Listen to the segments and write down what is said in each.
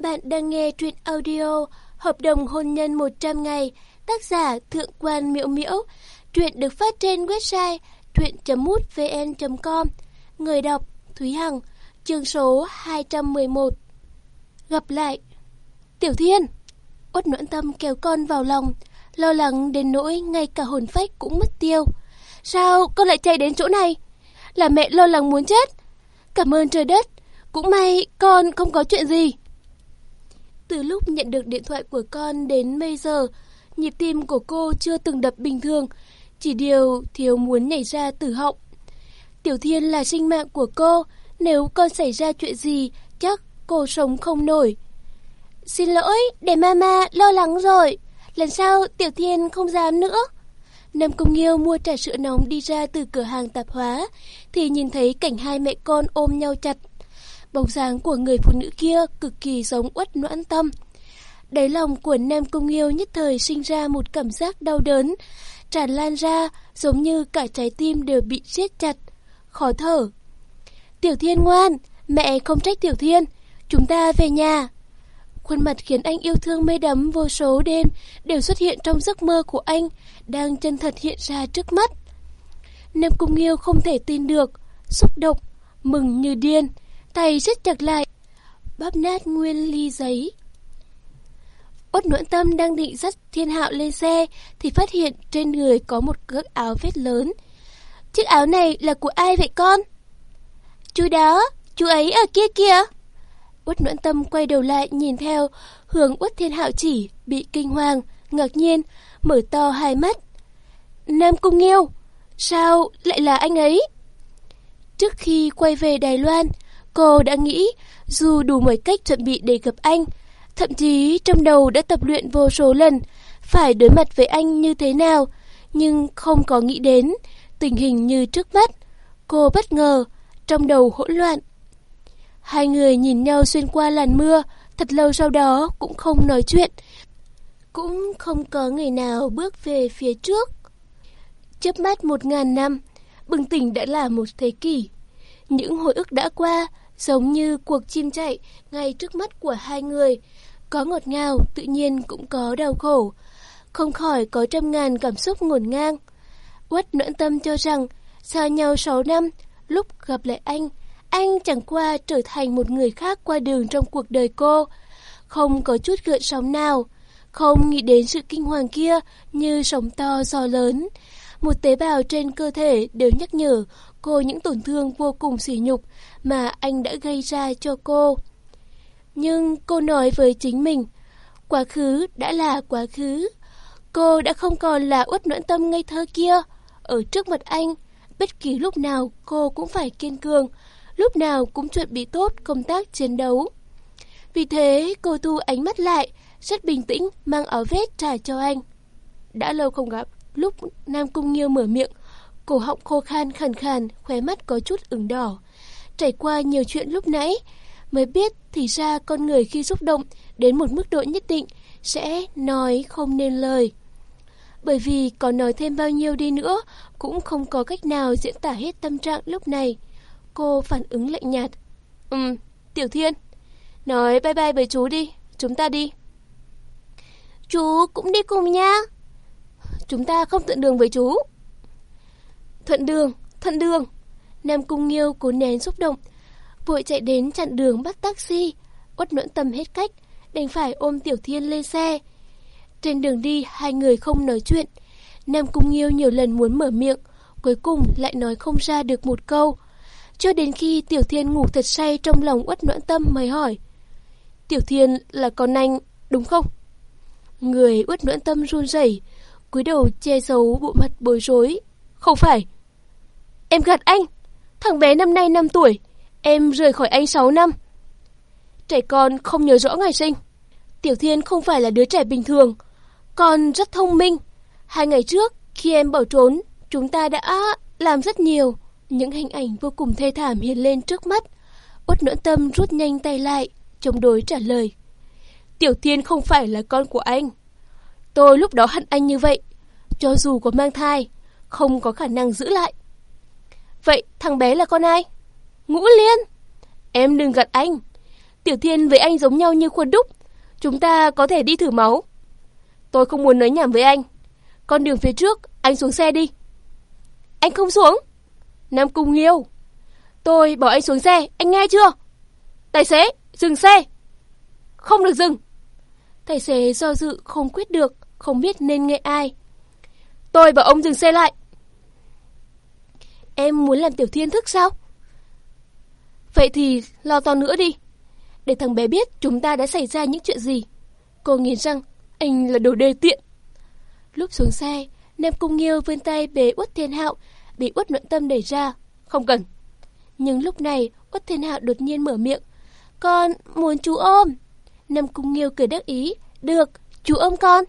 Bạn đang nghe truyện audio Hợp đồng hôn nhân 100 ngày, tác giả Thượng quan Miễu Miễu. Truyện được phát trên website truyện.mútvn.com. Người đọc Thúy Hằng, chương số 211. Gặp lại. Tiểu Thiên. Út Noãn Tâm kéo con vào lòng, lo lắng đến nỗi ngay cả hồn phách cũng mất tiêu. Sao con lại chạy đến chỗ này? Là mẹ lo lắng muốn chết. Cảm ơn trời đất, cũng may con không có chuyện gì. Từ lúc nhận được điện thoại của con đến bây giờ, nhịp tim của cô chưa từng đập bình thường, chỉ điều thiếu muốn nhảy ra tử họng. Tiểu Thiên là sinh mạng của cô, nếu con xảy ra chuyện gì, chắc cô sống không nổi. Xin lỗi, để mama lo lắng rồi. Lần sau Tiểu Thiên không dám nữa. Nam Công Nghiêu mua trà sữa nóng đi ra từ cửa hàng tạp hóa, thì nhìn thấy cảnh hai mẹ con ôm nhau chặt. Bóng dáng của người phụ nữ kia cực kỳ giống uất noãn tâm. Đáy lòng của Nam cung yêu nhất thời sinh ra một cảm giác đau đớn, tràn lan ra giống như cả trái tim đều bị siết chặt, khó thở. Tiểu Thiên ngoan, mẹ không trách Tiểu Thiên, chúng ta về nhà. Khuôn mặt khiến anh yêu thương mê đắm vô số đêm đều xuất hiện trong giấc mơ của anh, đang chân thật hiện ra trước mắt. Nam Cung Nghiêu không thể tin được, xúc động, mừng như điên, tay siết chặt lại, bóp nát nguyên ly giấy. Uất Noãn Tâm đang định dắt Thiên Hạo lên xe thì phát hiện trên người có một gấc áo vết lớn. Chiếc áo này là của ai vậy con? Chú đó, chú ấy ở kia kìa. Uất Noãn Tâm quay đầu lại nhìn theo hướng Uất Thiên Hạo chỉ, bị kinh hoàng, ngạc nhiên, mở to hai mắt. Nam Cung Nghiêu, sao lại là anh ấy? Trước khi quay về Đài Loan, cô đã nghĩ dù đủ mọi cách chuẩn bị để gặp anh, thậm chí trong đầu đã tập luyện vô số lần phải đối mặt với anh như thế nào, nhưng không có nghĩ đến tình hình như trước mắt. Cô bất ngờ, trong đầu hỗn loạn. Hai người nhìn nhau xuyên qua làn mưa, thật lâu sau đó cũng không nói chuyện. Cũng không có người nào bước về phía trước. Chớp mắt một ngàn năm, bừng tỉnh đã là một thế kỷ. Những hồi ức đã qua, giống như cuộc chim chạy ngay trước mắt của hai người. Có ngọt ngào, tự nhiên cũng có đau khổ. Không khỏi có trăm ngàn cảm xúc ngổn ngang. Quất nỗi tâm cho rằng, xa nhau 6 năm, lúc gặp lại anh, anh chẳng qua trở thành một người khác qua đường trong cuộc đời cô. Không có chút gợn sóng nào, không nghĩ đến sự kinh hoàng kia như sóng to gió lớn. Một tế bào trên cơ thể đều nhắc nhở cô những tổn thương vô cùng sỉ nhục mà anh đã gây ra cho cô. Nhưng cô nói với chính mình, quá khứ đã là quá khứ. Cô đã không còn là uất noãn tâm ngây thơ kia. Ở trước mặt anh, bất kỳ lúc nào cô cũng phải kiên cường, lúc nào cũng chuẩn bị tốt công tác chiến đấu. Vì thế, cô thu ánh mắt lại, rất bình tĩnh mang áo vest trả cho anh. Đã lâu không gặp, lúc Nam Cung Nghiêu mở miệng, cổ họng khô khan khàn khàn, khóe mắt có chút ửng đỏ. Trải qua nhiều chuyện lúc nãy, mới biết thì ra con người khi xúc động đến một mức độ nhất định sẽ nói không nên lời. Bởi vì có nói thêm bao nhiêu đi nữa cũng không có cách nào diễn tả hết tâm trạng lúc này. Cô phản ứng lạnh nhạt. Ừm, Tiểu Thiên, nói bye bye với chú đi, chúng ta đi. Chú cũng đi cùng nha. Chúng ta không thuận đường với chú. Thuận đường, thuận đường. Nam Cung Nghiêu cố nén xúc động, vội chạy đến chặn đường bắt taxi. Uất nỗi tâm hết cách, đành phải ôm Tiểu Thiên lên xe. Trên đường đi, hai người không nói chuyện. Nam Cung Nghiêu nhiều lần muốn mở miệng, cuối cùng lại nói không ra được một câu. Cho đến khi Tiểu Thiên ngủ thật say trong lòng uất noãn tâm mới hỏi. Tiểu Thiên là con anh, đúng không? Người uất noãn tâm run rẩy, cúi đầu che giấu bộ mặt bối rối. Không phải. Em gạt anh. Thằng bé năm nay 5 tuổi. Em rời khỏi anh 6 năm. Trẻ con không nhớ rõ ngày sinh. Tiểu Thiên không phải là đứa trẻ bình thường. Con rất thông minh. Hai ngày trước, khi em bỏ trốn, chúng ta đã làm rất nhiều. Những hình ảnh vô cùng thê thảm hiện lên trước mắt. Út nỗi tâm rút nhanh tay lại, chống đối trả lời. Tiểu Thiên không phải là con của anh. Tôi lúc đó hận anh như vậy. Cho dù có mang thai, không có khả năng giữ lại. Vậy thằng bé là con ai? Ngũ Liên. Em đừng gật anh. Tiểu Thiên với anh giống nhau như khuôn đúc. Chúng ta có thể đi thử máu. Tôi không muốn nói nhảm với anh. Con đường phía trước, anh xuống xe đi. Anh không xuống. Nam Cung Nghiêu. Tôi bảo anh xuống xe, anh nghe chưa? Tài xế, dừng xe. Không được dừng. Tài xế do dự không quyết được, không biết nên nghe ai. Tôi và ông dừng xe lại. Em muốn làm Tiểu Thiên thức sao? Vậy thì lo to nữa đi. Để thằng bé biết chúng ta đã xảy ra những chuyện gì. Cô nghiến răng, anh là đồ đê tiện. Lúc xuống xe, Nam Cung Nghiêu vươn tay bế Uất Thiên Hạo, bị Uất nội Tâm đẩy ra. Không cần. Nhưng lúc này, Uất Thiên Hạo đột nhiên mở miệng. Con muốn chú ôm. Nam Cung Nghiêu cười đắc ý. Được, chú ôm con.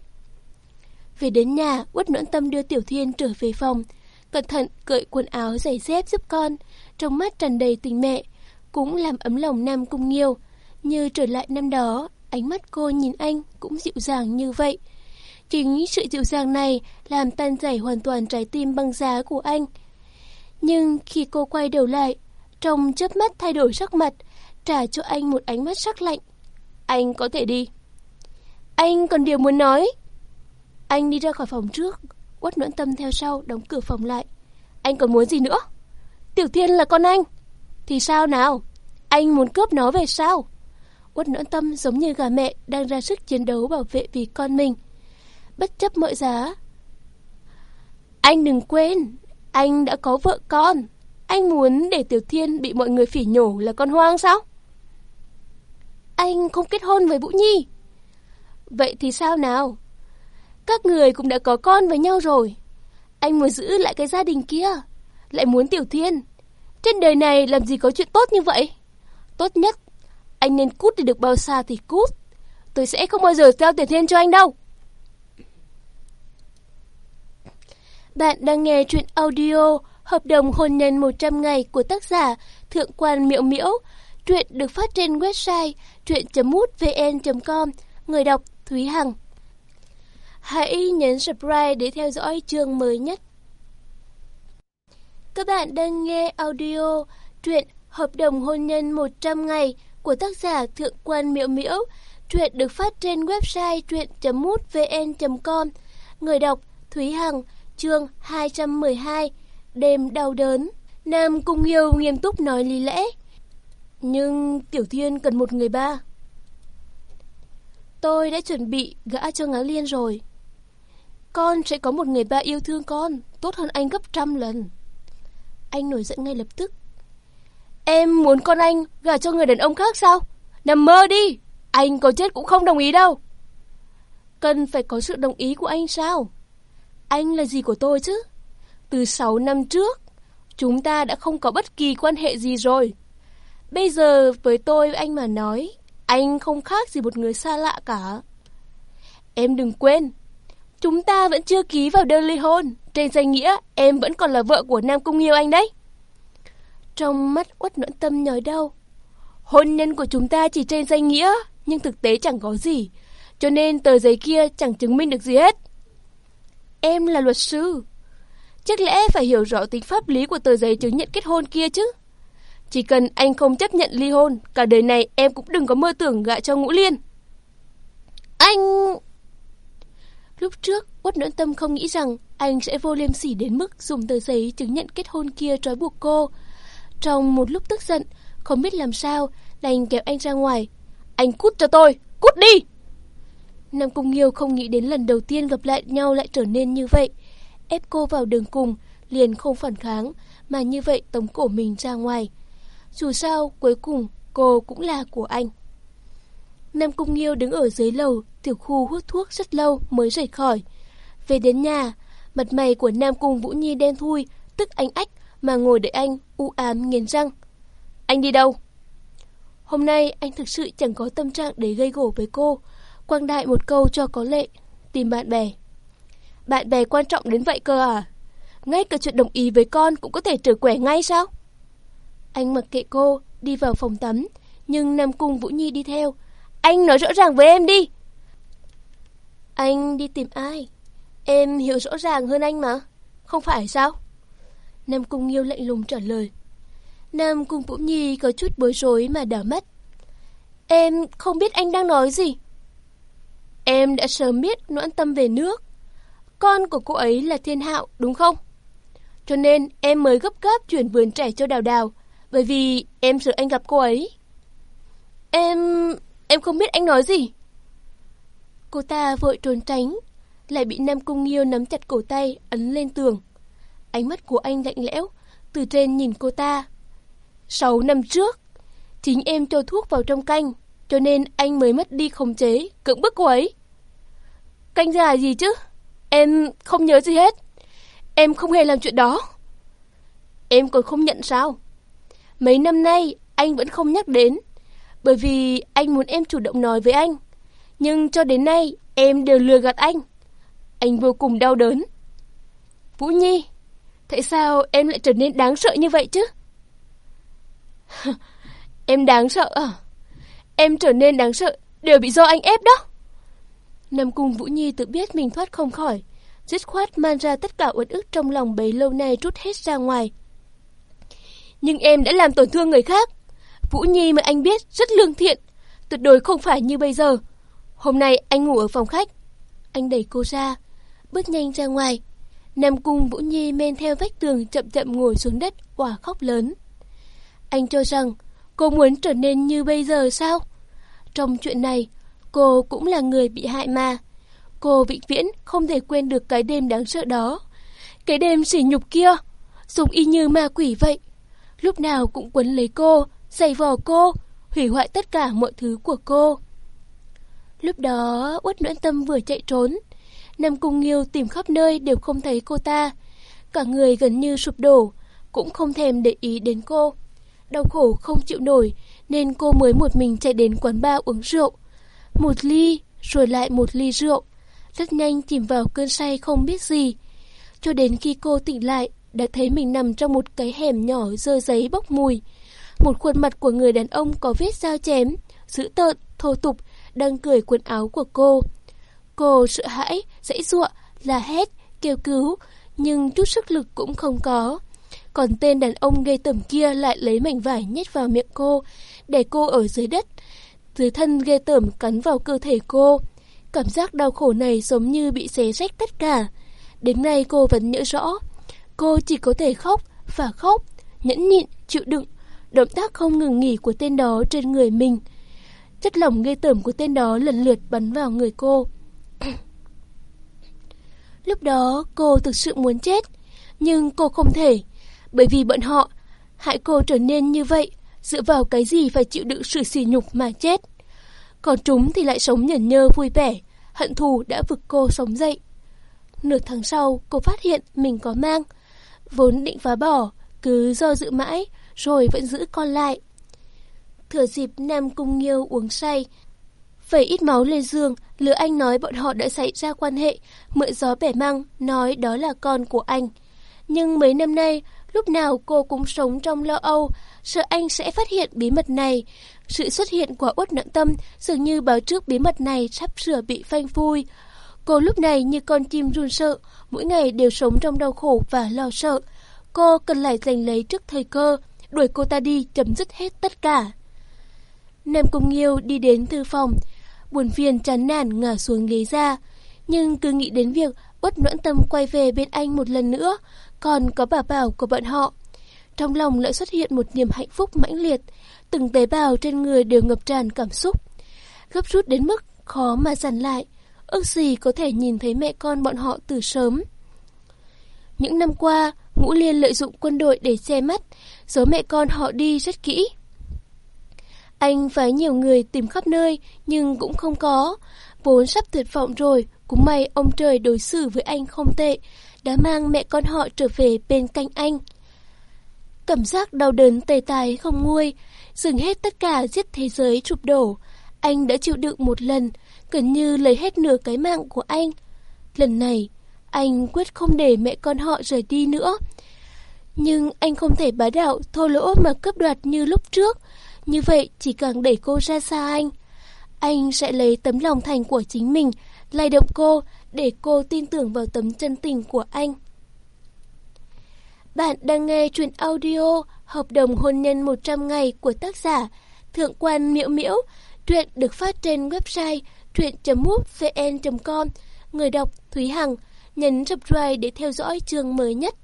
Về đến nhà, Uất Luận Tâm đưa Tiểu Thiên trở về phòng. Cẩn thận cởi quần áo giày dép giúp con. Trong mắt tràn đầy tình mẹ. Cũng làm ấm lòng Nam Cung Nghiêu. Như trở lại năm đó, ánh mắt cô nhìn anh cũng dịu dàng như vậy. Chính sự dịu dàng này làm tan chảy hoàn toàn trái tim băng giá của anh. Nhưng khi cô quay đầu lại, trong chớp mắt thay đổi sắc mặt, trả cho anh một ánh mắt sắc lạnh. Anh có thể đi. Anh còn điều muốn nói. Anh đi ra khỏi phòng trước, quất Nguyễn tâm theo sau, đóng cửa phòng lại. Anh còn muốn gì nữa? Tiểu Thiên là con anh. Thì sao nào? Anh muốn cướp nó về sao? Quất Nguyễn tâm giống như gà mẹ đang ra sức chiến đấu bảo vệ vì con mình bất chấp mọi giá. Anh đừng quên, anh đã có vợ con. Anh muốn để Tiểu Thiên bị mọi người phỉ nhổ là con hoang sao? Anh không kết hôn với Vũ Nhi. Vậy thì sao nào? Các người cũng đã có con với nhau rồi. Anh muốn giữ lại cái gia đình kia. Lại muốn Tiểu Thiên. Trên đời này làm gì có chuyện tốt như vậy? Tốt nhất, anh nên cút đi được bao xa thì cút. Tôi sẽ không bao giờ giao Tiểu Thiên cho anh đâu. Bạn đang nghe truyện audio Hợp đồng hôn nhân 100 ngày của tác giả Thượng quan Miễu Miễu. Truyện được phát trên website truyện.mútvn.com. Người đọc Thúy Hằng. Hãy nhấn subscribe để theo dõi chương mới nhất. Các bạn đang nghe audio truyện Hợp đồng hôn nhân 100 ngày của tác giả Thượng quan Miễu Miễu. Truyện được phát trên website truyện.mútvn.com. Người đọc Thúy Hằng, chương 212 Đêm đau đớn Nam Cung yêu nghiêm túc nói lý lẽ Nhưng Tiểu Thiên cần một người ba Tôi đã chuẩn bị gã cho ngá liên rồi con sẽ có một người ba yêu thương con Tốt hơn anh gấp trăm lần Anh nổi giận ngay lập tức Em muốn con anh gả cho người đàn ông khác sao Nằm mơ đi Anh có chết cũng không đồng ý đâu Cần phải có sự đồng ý của anh sao anh là gì của tôi chứ? Từ 6 năm trước, chúng ta đã không có bất kỳ quan hệ gì rồi. Bây giờ với tôi anh mà nói, anh không khác gì một người xa lạ cả. Em đừng quên, chúng ta vẫn chưa ký vào đơn ly hôn. Trên danh nghĩa, em vẫn còn là vợ của Nam Cung yêu anh đấy. Trong mắt uất nỗi tâm nhói đau. Hôn nhân của chúng ta chỉ trên danh nghĩa, nhưng thực tế chẳng có gì. Cho nên tờ giấy kia chẳng chứng minh được gì hết. Em là luật sư. Chắc lẽ phải hiểu rõ tính pháp lý của tờ giấy chứng nhận kết hôn kia chứ. Chỉ cần anh không chấp nhận ly hôn, cả đời này em cũng đừng có mơ tưởng gạ cho Ngũ Liên. Anh... Lúc trước, Quất Nỗi Tâm không nghĩ rằng anh sẽ vô liêm sỉ đến mức dùng tờ giấy chứng nhận kết hôn kia trói buộc cô. Trong một lúc tức giận, không biết làm sao, đành kéo anh ra ngoài. Anh cút cho tôi, cút đi! Nam Cung Nghiêu không nghĩ đến lần đầu tiên gặp lại nhau lại trở nên như vậy. Ép cô vào đường cùng, liền không phản kháng, mà như vậy tống cổ mình ra ngoài. Dù sao, cuối cùng cô cũng là của anh. Nam Cung Nghiêu đứng ở dưới lầu, tiểu khu hút thuốc rất lâu mới rời khỏi. Về đến nhà, mặt mày của Nam Cung Vũ Nhi đen thui, tức anh ách mà ngồi đợi anh, u ám nghiến răng. Anh đi đâu? Hôm nay anh thực sự chẳng có tâm trạng để gây gổ với cô, quang đại một câu cho có lệ, tìm bạn bè. Bạn bè quan trọng đến vậy cơ à? Ngay cả chuyện đồng ý với con cũng có thể trở quẻ ngay sao? Anh mặc kệ cô, đi vào phòng tắm, nhưng Nam Cung Vũ Nhi đi theo. Anh nói rõ ràng với em đi. Anh đi tìm ai? Em hiểu rõ ràng hơn anh mà. Không phải sao? Nam Cung Nghiêu lạnh lùng trả lời. Nam Cung Vũ Nhi có chút bối rối mà đảo mắt. Em không biết anh đang nói gì. Em đã sớm biết noãn tâm về nước. Con của cô ấy là thiên hạo, đúng không? Cho nên em mới gấp gáp chuyển vườn trẻ cho Đào Đào, bởi vì em sợ anh gặp cô ấy. Em em không biết anh nói gì. Cô ta vội trốn tránh, lại bị Nam Cung Nghiêu nắm chặt cổ tay, ấn lên tường. Ánh mắt của anh lạnh lẽo, từ trên nhìn cô ta. Sáu năm trước, chính em cho thuốc vào trong canh, cho nên anh mới mất đi khống chế, cưỡng bức cô ấy. Canh ra gì chứ? Em không nhớ gì hết. Em không hề làm chuyện đó. Em còn không nhận sao? Mấy năm nay anh vẫn không nhắc đến, bởi vì anh muốn em chủ động nói với anh. Nhưng cho đến nay em đều lừa gạt anh. Anh vô cùng đau đớn. Vũ Nhi, tại sao em lại trở nên đáng sợ như vậy chứ? em đáng sợ à? Em trở nên đáng sợ đều bị do anh ép đó. nằm cùng Vũ Nhi tự biết mình thoát không khỏi, dứt khoát man ra tất cả uất ức trong lòng bấy lâu nay trút hết ra ngoài. Nhưng em đã làm tổn thương người khác. Vũ Nhi mà anh biết rất lương thiện, tuyệt đối không phải như bây giờ. Hôm nay anh ngủ ở phòng khách. Anh đẩy cô ra, bước nhanh ra ngoài. Nam Cung Vũ Nhi men theo vách tường chậm chậm ngồi xuống đất, quả khóc lớn. Anh cho rằng cô muốn trở nên như bây giờ sao? Trong chuyện này, cô cũng là người bị hại mà. Cô vĩnh viễn không thể quên được cái đêm đáng sợ đó. Cái đêm sỉ nhục kia, giống y như ma quỷ vậy. Lúc nào cũng quấn lấy cô, giày vò cô, hủy hoại tất cả mọi thứ của cô. Lúc đó, Uất Nguyễn Tâm vừa chạy trốn. Nam Cung Nghiêu tìm khắp nơi đều không thấy cô ta. Cả người gần như sụp đổ, cũng không thèm để ý đến cô. Đau khổ không chịu nổi, nên cô mới một mình chạy đến quán bar uống rượu. Một ly, rồi lại một ly rượu. Rất nhanh chìm vào cơn say không biết gì. Cho đến khi cô tỉnh lại, đã thấy mình nằm trong một cái hẻm nhỏ dơ giấy bốc mùi. Một khuôn mặt của người đàn ông có vết dao chém, dữ tợn, thô tục, đang cười quần áo của cô. Cô sợ hãi, dãy giụa, la hét, kêu cứu, nhưng chút sức lực cũng không có. Còn tên đàn ông gây tẩm kia lại lấy mảnh vải nhét vào miệng cô, để cô ở dưới đất. Dưới thân ghê tởm cắn vào cơ thể cô. Cảm giác đau khổ này giống như bị xé rách tất cả. Đến nay cô vẫn nhớ rõ. Cô chỉ có thể khóc và khóc, nhẫn nhịn, chịu đựng. Động tác không ngừng nghỉ của tên đó trên người mình. Chất lỏng ghê tởm của tên đó lần lượt bắn vào người cô. Lúc đó cô thực sự muốn chết, nhưng cô không thể, bởi vì bọn họ hại cô trở nên như vậy, dựa vào cái gì phải chịu đựng sự sỉ nhục mà chết. Còn chúng thì lại sống nhẩn nhơ vui vẻ, hận thù đã vực cô sống dậy. Nửa tháng sau, cô phát hiện mình có mang, vốn định phá bỏ, cứ do dự mãi, rồi vẫn giữ con lại. Thừa dịp Nam Cung Nghiêu uống say, vẩy ít máu lên giường, lừa anh nói bọn họ đã xảy ra quan hệ, mượn gió bẻ măng, nói đó là con của anh. Nhưng mấy năm nay, lúc nào cô cũng sống trong lo âu, sợ anh sẽ phát hiện bí mật này. Sự xuất hiện của uất nặng tâm dường như báo trước bí mật này sắp sửa bị phanh phui. Cô lúc này như con chim run sợ, mỗi ngày đều sống trong đau khổ và lo sợ. Cô cần lại giành lấy trước thời cơ, đuổi cô ta đi chấm dứt hết tất cả. Nam Cung Nghiêu đi đến thư phòng, buồn phiền chán nản ngả xuống ghế ra, nhưng cứ nghĩ đến việc Uất Noãn Tâm quay về bên anh một lần nữa, còn có bà bảo của bọn họ. Trong lòng lại xuất hiện một niềm hạnh phúc mãnh liệt, từng tế bào trên người đều ngập tràn cảm xúc. Gấp rút đến mức khó mà dằn lại, ước gì có thể nhìn thấy mẹ con bọn họ từ sớm. Những năm qua, Ngũ Liên lợi dụng quân đội để che mắt, giấu mẹ con họ đi rất kỹ. Anh phái nhiều người tìm khắp nơi nhưng cũng không có. Vốn sắp tuyệt vọng rồi, cũng may ông trời đối xử với anh không tệ, đã mang mẹ con họ trở về bên cạnh anh. Cảm giác đau đớn tê tài không nguôi, dừng hết tất cả giết thế giới chụp đổ. Anh đã chịu đựng một lần, gần như lấy hết nửa cái mạng của anh. Lần này, anh quyết không để mẹ con họ rời đi nữa. Nhưng anh không thể bá đạo thô lỗ mà cướp đoạt như lúc trước. Như vậy chỉ càng đẩy cô ra xa anh. Anh sẽ lấy tấm lòng thành của chính mình, lay động cô để cô tin tưởng vào tấm chân tình của anh. Bạn đang nghe truyện audio Hợp đồng hôn nhân 100 ngày của tác giả Thượng quan Miễu Miễu. Truyện được phát trên website truyện.mútvn.com. Người đọc Thúy Hằng. Nhấn subscribe để theo dõi chương mới nhất.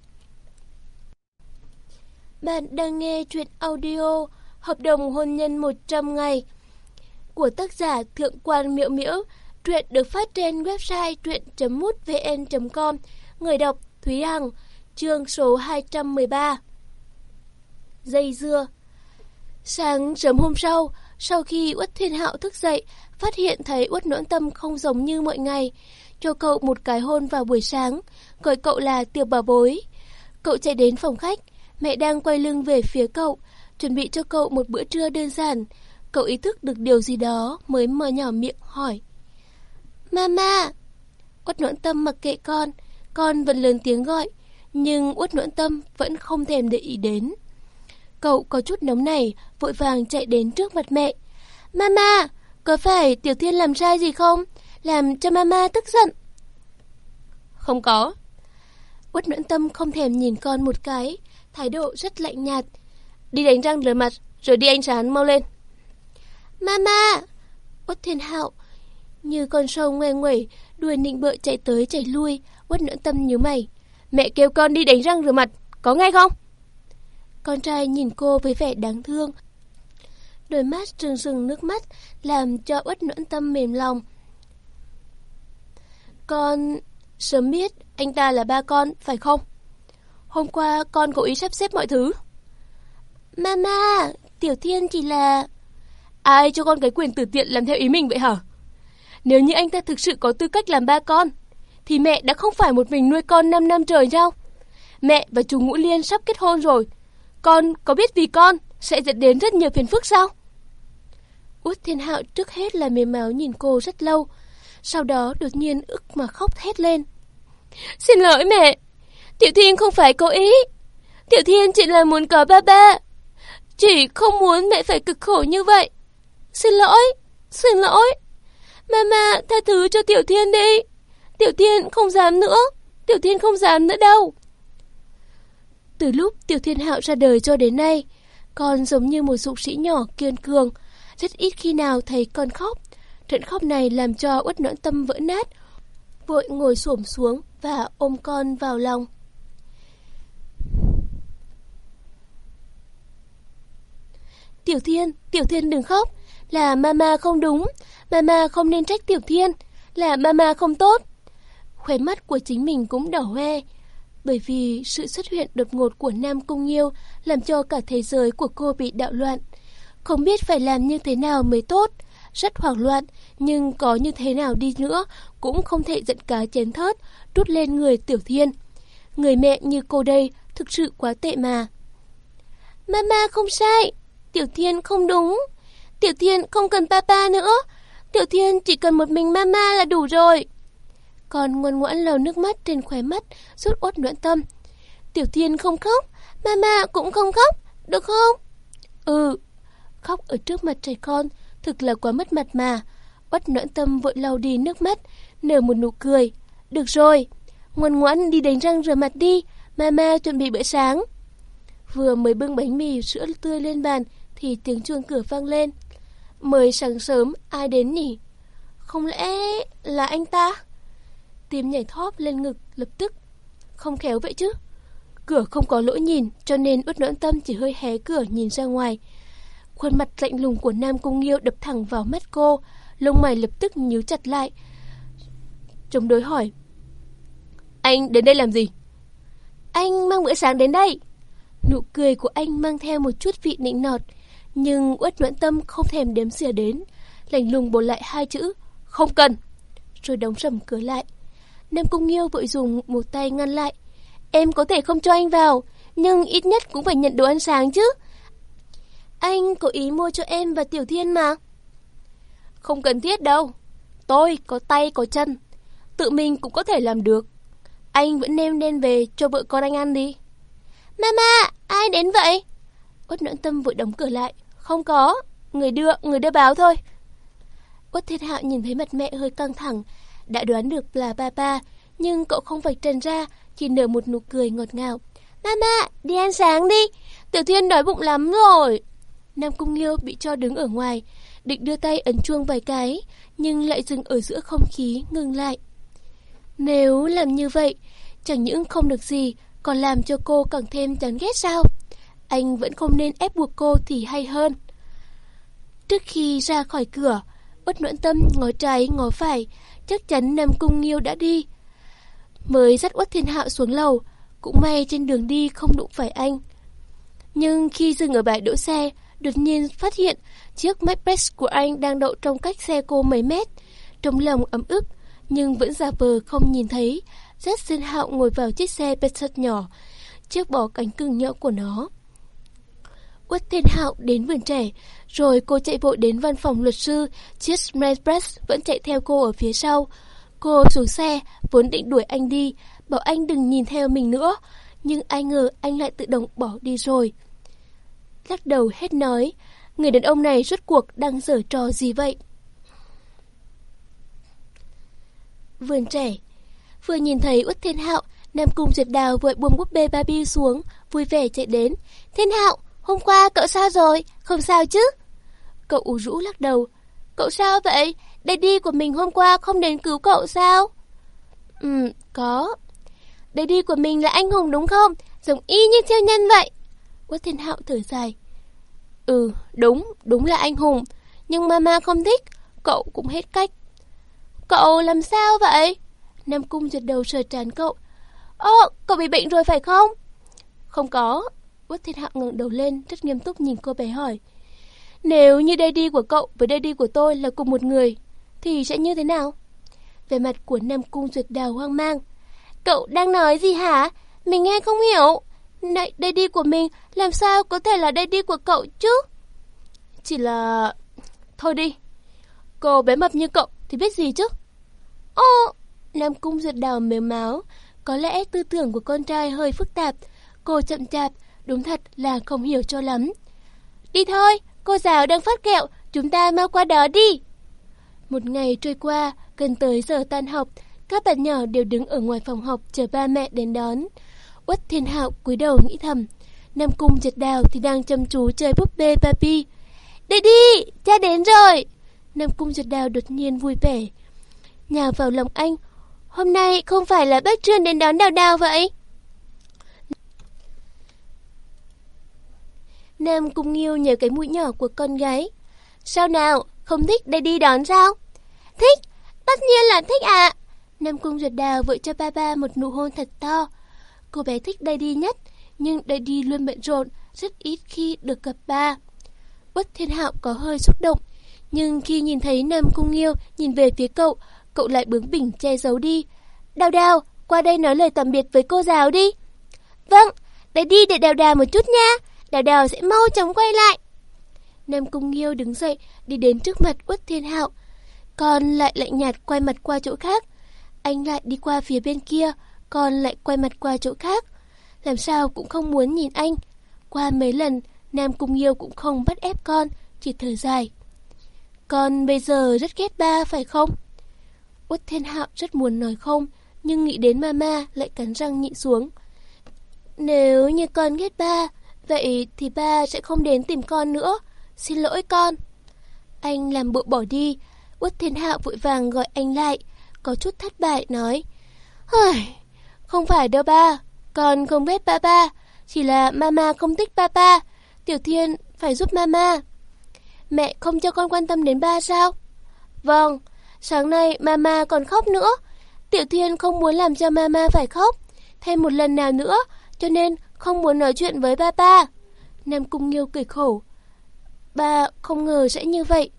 Bạn đang nghe truyện audio Hợp đồng hôn nhân 100 ngày của tác giả Thượng quan Miễu Miễu. Truyện được phát trên website truyện.mútvn.com. Người đọc Thúy Hằng. Chương số 213. Dây dưa Sáng sớm hôm sau, sau khi Uất Thiên Hạo thức dậy, phát hiện thấy Uất Noãn Tâm không giống như mọi ngày, cho cậu một cái hôn vào buổi sáng, gọi cậu là tiểu bà bối. Cậu chạy đến phòng khách, mẹ đang quay lưng về phía cậu, chuẩn bị cho cậu một bữa trưa đơn giản. Cậu ý thức được điều gì đó mới mở nhỏ miệng hỏi. Mama! Uất Noãn Tâm mặc kệ con, con vẫn lớn tiếng gọi, nhưng Uất Noãn Tâm vẫn không thèm để ý đến. Cậu có chút nóng này, vội vàng chạy đến trước mặt mẹ. Mama, có phải Tiểu Thiên làm sai gì không? Làm cho mama tức giận. Không có. Uất Noãn Tâm không thèm nhìn con một cái, thái độ rất lạnh nhạt. Đi đánh răng rửa mặt, rồi đi anh sáng mau lên. Mama! Uất Thiên Hạo như con sâu ngoe nguẩy, đuôi nịnh bợ chạy tới chạy lui, Uất Noãn Tâm nhíu mày. Mẹ kêu con đi đánh răng rửa mặt, có nghe không? Con trai nhìn cô với vẻ đáng thương. Đôi mắt rưng rưng nước mắt làm cho Uất Noãn Tâm mềm lòng. Con sớm biết anh ta là ba con, phải không? Hôm qua con cố ý sắp xếp mọi thứ. Mama, Tiểu Thiên chỉ là... Ai cho con cái quyền tử tiện làm theo ý mình vậy hả? Nếu như anh ta thực sự có tư cách làm ba con, thì mẹ đã không phải một mình nuôi con 5 năm trời sao? Mẹ và chú Ngũ Liên sắp kết hôn rồi. Con có biết vì con sẽ dẫn đến rất nhiều phiền phức sao? Út Thiên Hạo trước hết là mềm máu nhìn cô rất lâu, sau đó đột nhiên ức mà khóc thét lên. Xin lỗi mẹ, Tiểu Thiên không phải cố ý. Tiểu Thiên chỉ là muốn có ba ba. Chỉ không muốn mẹ phải cực khổ như vậy. Xin lỗi, xin lỗi. Mama tha thứ cho Tiểu Thiên đi. Tiểu Thiên không dám nữa. Tiểu Thiên không dám nữa đâu. Từ lúc Tiểu Thiên Hạo ra đời cho đến nay, con giống như một dũng sĩ nhỏ kiên cường, rất ít khi nào thấy con khóc. Trận khóc này làm cho uất nỗi tâm vỡ nát, vội ngồi xổm xuống và ôm con vào lòng. Tiểu Thiên, Tiểu Thiên đừng khóc, là mama không đúng, mama không nên trách Tiểu Thiên, là mama không tốt. Khóe mắt của chính mình cũng đỏ hoe, bởi vì sự xuất hiện đột ngột của Nam Cung Nghiêu làm cho cả thế giới của cô bị đạo loạn. Không biết phải làm như thế nào mới tốt, rất hoảng loạn, nhưng có như thế nào đi nữa cũng không thể giận cá chén thớt, trút lên người Tiểu Thiên. Người mẹ như cô đây thực sự quá tệ mà. Mama không sai, Tiểu Thiên không đúng. Tiểu Thiên không cần papa nữa, Tiểu Thiên chỉ cần một mình mama là đủ rồi. Còn ngoan ngoãn lầu nước mắt trên khóe mắt, rút uất noãn tâm. Tiểu Thiên không khóc, mama cũng không khóc, được không? Ừ, khóc ở trước mặt trẻ con, thực là quá mất mặt mà. Bất noãn tâm vội lau đi nước mắt, nở một nụ cười. Được rồi, ngoan ngoãn đi đánh răng rửa mặt đi, mama chuẩn bị bữa sáng. Vừa mới bưng bánh mì sữa tươi lên bàn thì tiếng chuông cửa vang lên. Mới sáng sớm ai đến nhỉ? Không lẽ là anh ta? Tim nhảy thóp lên ngực lập tức. Không khéo vậy chứ. Cửa không có lỗ nhìn cho nên út noãn tâm chỉ hơi hé cửa nhìn ra ngoài. Khuôn mặt lạnh lùng của Nam Cung Nghiêu đập thẳng vào mắt cô, lông mày lập tức nhíu chặt lại. Chống đối hỏi. Anh đến đây làm gì? Anh mang bữa sáng đến đây. Nụ cười của anh mang theo một chút vị nịnh nọt, nhưng Uất Noãn Tâm không thèm đếm xỉa đến, lạnh lùng bổ lại hai chữ, không cần, rồi đóng sầm cửa lại. Nam Cung Nghiêu vội dùng một tay ngăn lại. Em có thể không cho anh vào, nhưng ít nhất cũng phải nhận đồ ăn sáng chứ. Anh có ý mua cho em và Tiểu Thiên mà. Không cần thiết đâu. Tôi có tay có chân. Tự mình cũng có thể làm được. Anh vẫn đem đen về cho vợ con anh ăn đi. Mama, ai đến vậy? Út nỗi tâm vội đóng cửa lại. Không có, người đưa, người đưa báo thôi. Út thiệt hạo nhìn thấy mặt mẹ hơi căng thẳng, đã đoán được là ba ba nhưng cậu không vạch trần ra, chỉ nở một nụ cười ngọt ngào. Mama, đi ăn sáng đi, Tiểu Thiên đói bụng lắm rồi. Nam Cung Nghiêu bị cho đứng ở ngoài, định đưa tay ấn chuông vài cái, nhưng lại dừng ở giữa không khí, ngừng lại. Nếu làm như vậy, chẳng những không được gì, còn làm cho cô càng thêm chán ghét sao? Anh vẫn không nên ép buộc cô thì hay hơn. Trước khi ra khỏi cửa, Bất Noãn Tâm ngó trái ngó phải, chắc chắn Nam Cung Nghiêu đã đi. Mới dắt Uất Thiên Hạo xuống lầu, cũng may trên đường đi không đụng phải anh. Nhưng khi dừng ở bãi đỗ xe, đột nhiên phát hiện chiếc Mercedes của anh đang đậu trong cách xe cô mấy mét. Trong lòng ấm ức, nhưng vẫn giả vờ không nhìn thấy. Rất xinh Hạo ngồi vào chiếc xe Mercedes nhỏ, chiếc bỏ cánh cưng nhỡ của nó. Quất Thiên Hạo đến vườn trẻ, rồi cô chạy vội đến văn phòng luật sư, chiếc Mercedes vẫn chạy theo cô ở phía sau. Cô xuống xe, vốn định đuổi anh đi, bảo anh đừng nhìn theo mình nữa, nhưng ai ngờ anh lại tự động bỏ đi rồi. Lắc đầu hết nói, người đàn ông này rốt cuộc đang giở trò gì vậy? Vườn trẻ Vừa nhìn thấy Út Thiên Hạo, Nam Cung Duyệt Đào vội buông búp bê Barbie xuống, vui vẻ chạy đến. Thiên Hạo, hôm qua cậu sao rồi? Không sao chứ? Cậu ủ rũ lắc đầu. Cậu sao vậy? Daddy của mình hôm qua không đến cứu cậu sao? Ừ, có. Daddy của mình là anh hùng đúng không? Giống y như siêu nhân vậy. Quách thiên hạo thở dài. Ừ, đúng, đúng là anh hùng. Nhưng mama không thích, cậu cũng hết cách. Cậu làm sao vậy? Nam Cung giật đầu sờ trán cậu. Ồ, cậu bị bệnh rồi phải không? Không có. Quách thiên hạo ngẩng đầu lên, rất nghiêm túc nhìn cô bé hỏi. Nếu như daddy của cậu với daddy của tôi là cùng một người, thì sẽ như thế nào? Về mặt của Nam Cung Duyệt Đào hoang mang. Cậu đang nói gì hả? Mình nghe không hiểu. Này, daddy của mình làm sao có thể là daddy của cậu chứ? Chỉ là... Thôi đi. Cô bé mập như cậu thì biết gì chứ? Ồ, Nam Cung giật Đào mềm máu. Có lẽ tư tưởng của con trai hơi phức tạp. Cô chậm chạp, đúng thật là không hiểu cho lắm. Đi thôi, cô giáo đang phát kẹo, chúng ta mau qua đó đi. Một ngày trôi qua, gần tới giờ tan học, các bạn nhỏ đều đứng ở ngoài phòng học chờ ba mẹ đến đón. Uất Thiên Hạo cúi đầu nghĩ thầm, Nam Cung Giật Đào thì đang chăm chú chơi búp bê Barbie. Đi đi, cha đến rồi. Nam Cung Giật Đào đột nhiên vui vẻ, nhào vào lòng anh. Hôm nay không phải là bác Trương đến đón Đào Đào vậy? Nam Cung Nghiêu nhờ cái mũi nhỏ của con gái. Sao nào, không thích để đi đón sao? Thích, tất nhiên là thích ạ. Nam Cung Duyệt Đào vội cho ba ba một nụ hôn thật to. Cô bé thích Daddy đi nhất, nhưng Daddy đi luôn bận rộn, rất ít khi được gặp ba. Bất Thiên Hạo có hơi xúc động, nhưng khi nhìn thấy Nam Cung Nghiêu nhìn về phía cậu, cậu lại bướng bỉnh che giấu đi. Đào đào, qua đây nói lời tạm biệt với cô giáo đi. Vâng, Daddy đi để đào đào một chút nha, đào đào sẽ mau chóng quay lại. Nam Cung Nghiêu đứng dậy, đi đến trước mặt Uất Thiên Hạo. Còn lại lạnh nhạt quay mặt qua chỗ khác. Anh lại đi qua phía bên kia, con lại quay mặt qua chỗ khác. Làm sao cũng không muốn nhìn anh. Qua mấy lần, Nam Cung Nghiêu cũng không bắt ép con, chỉ thở dài. Con bây giờ rất ghét ba phải không? Út Thiên Hạo rất muốn nói không, nhưng nghĩ đến mama lại cắn răng nhịn xuống. Nếu như con ghét ba, vậy thì ba sẽ không đến tìm con nữa. Xin lỗi con. Anh làm bộ bỏ đi. Uất Thiên Hạo vội vàng gọi anh lại. Có chút thất bại nói. Hời, không phải đâu ba. Con không ghét ba ba. Chỉ là mama không thích ba ba. Tiểu Thiên phải giúp mama. Mẹ không cho con quan tâm đến ba sao? Vâng, sáng nay mama còn khóc nữa. Tiểu Thiên không muốn làm cho mama phải khóc. Thêm một lần nào nữa, cho nên không muốn nói chuyện với ba ba. Nam Cung Nghiêu cười khổ. Ba không ngờ sẽ như vậy.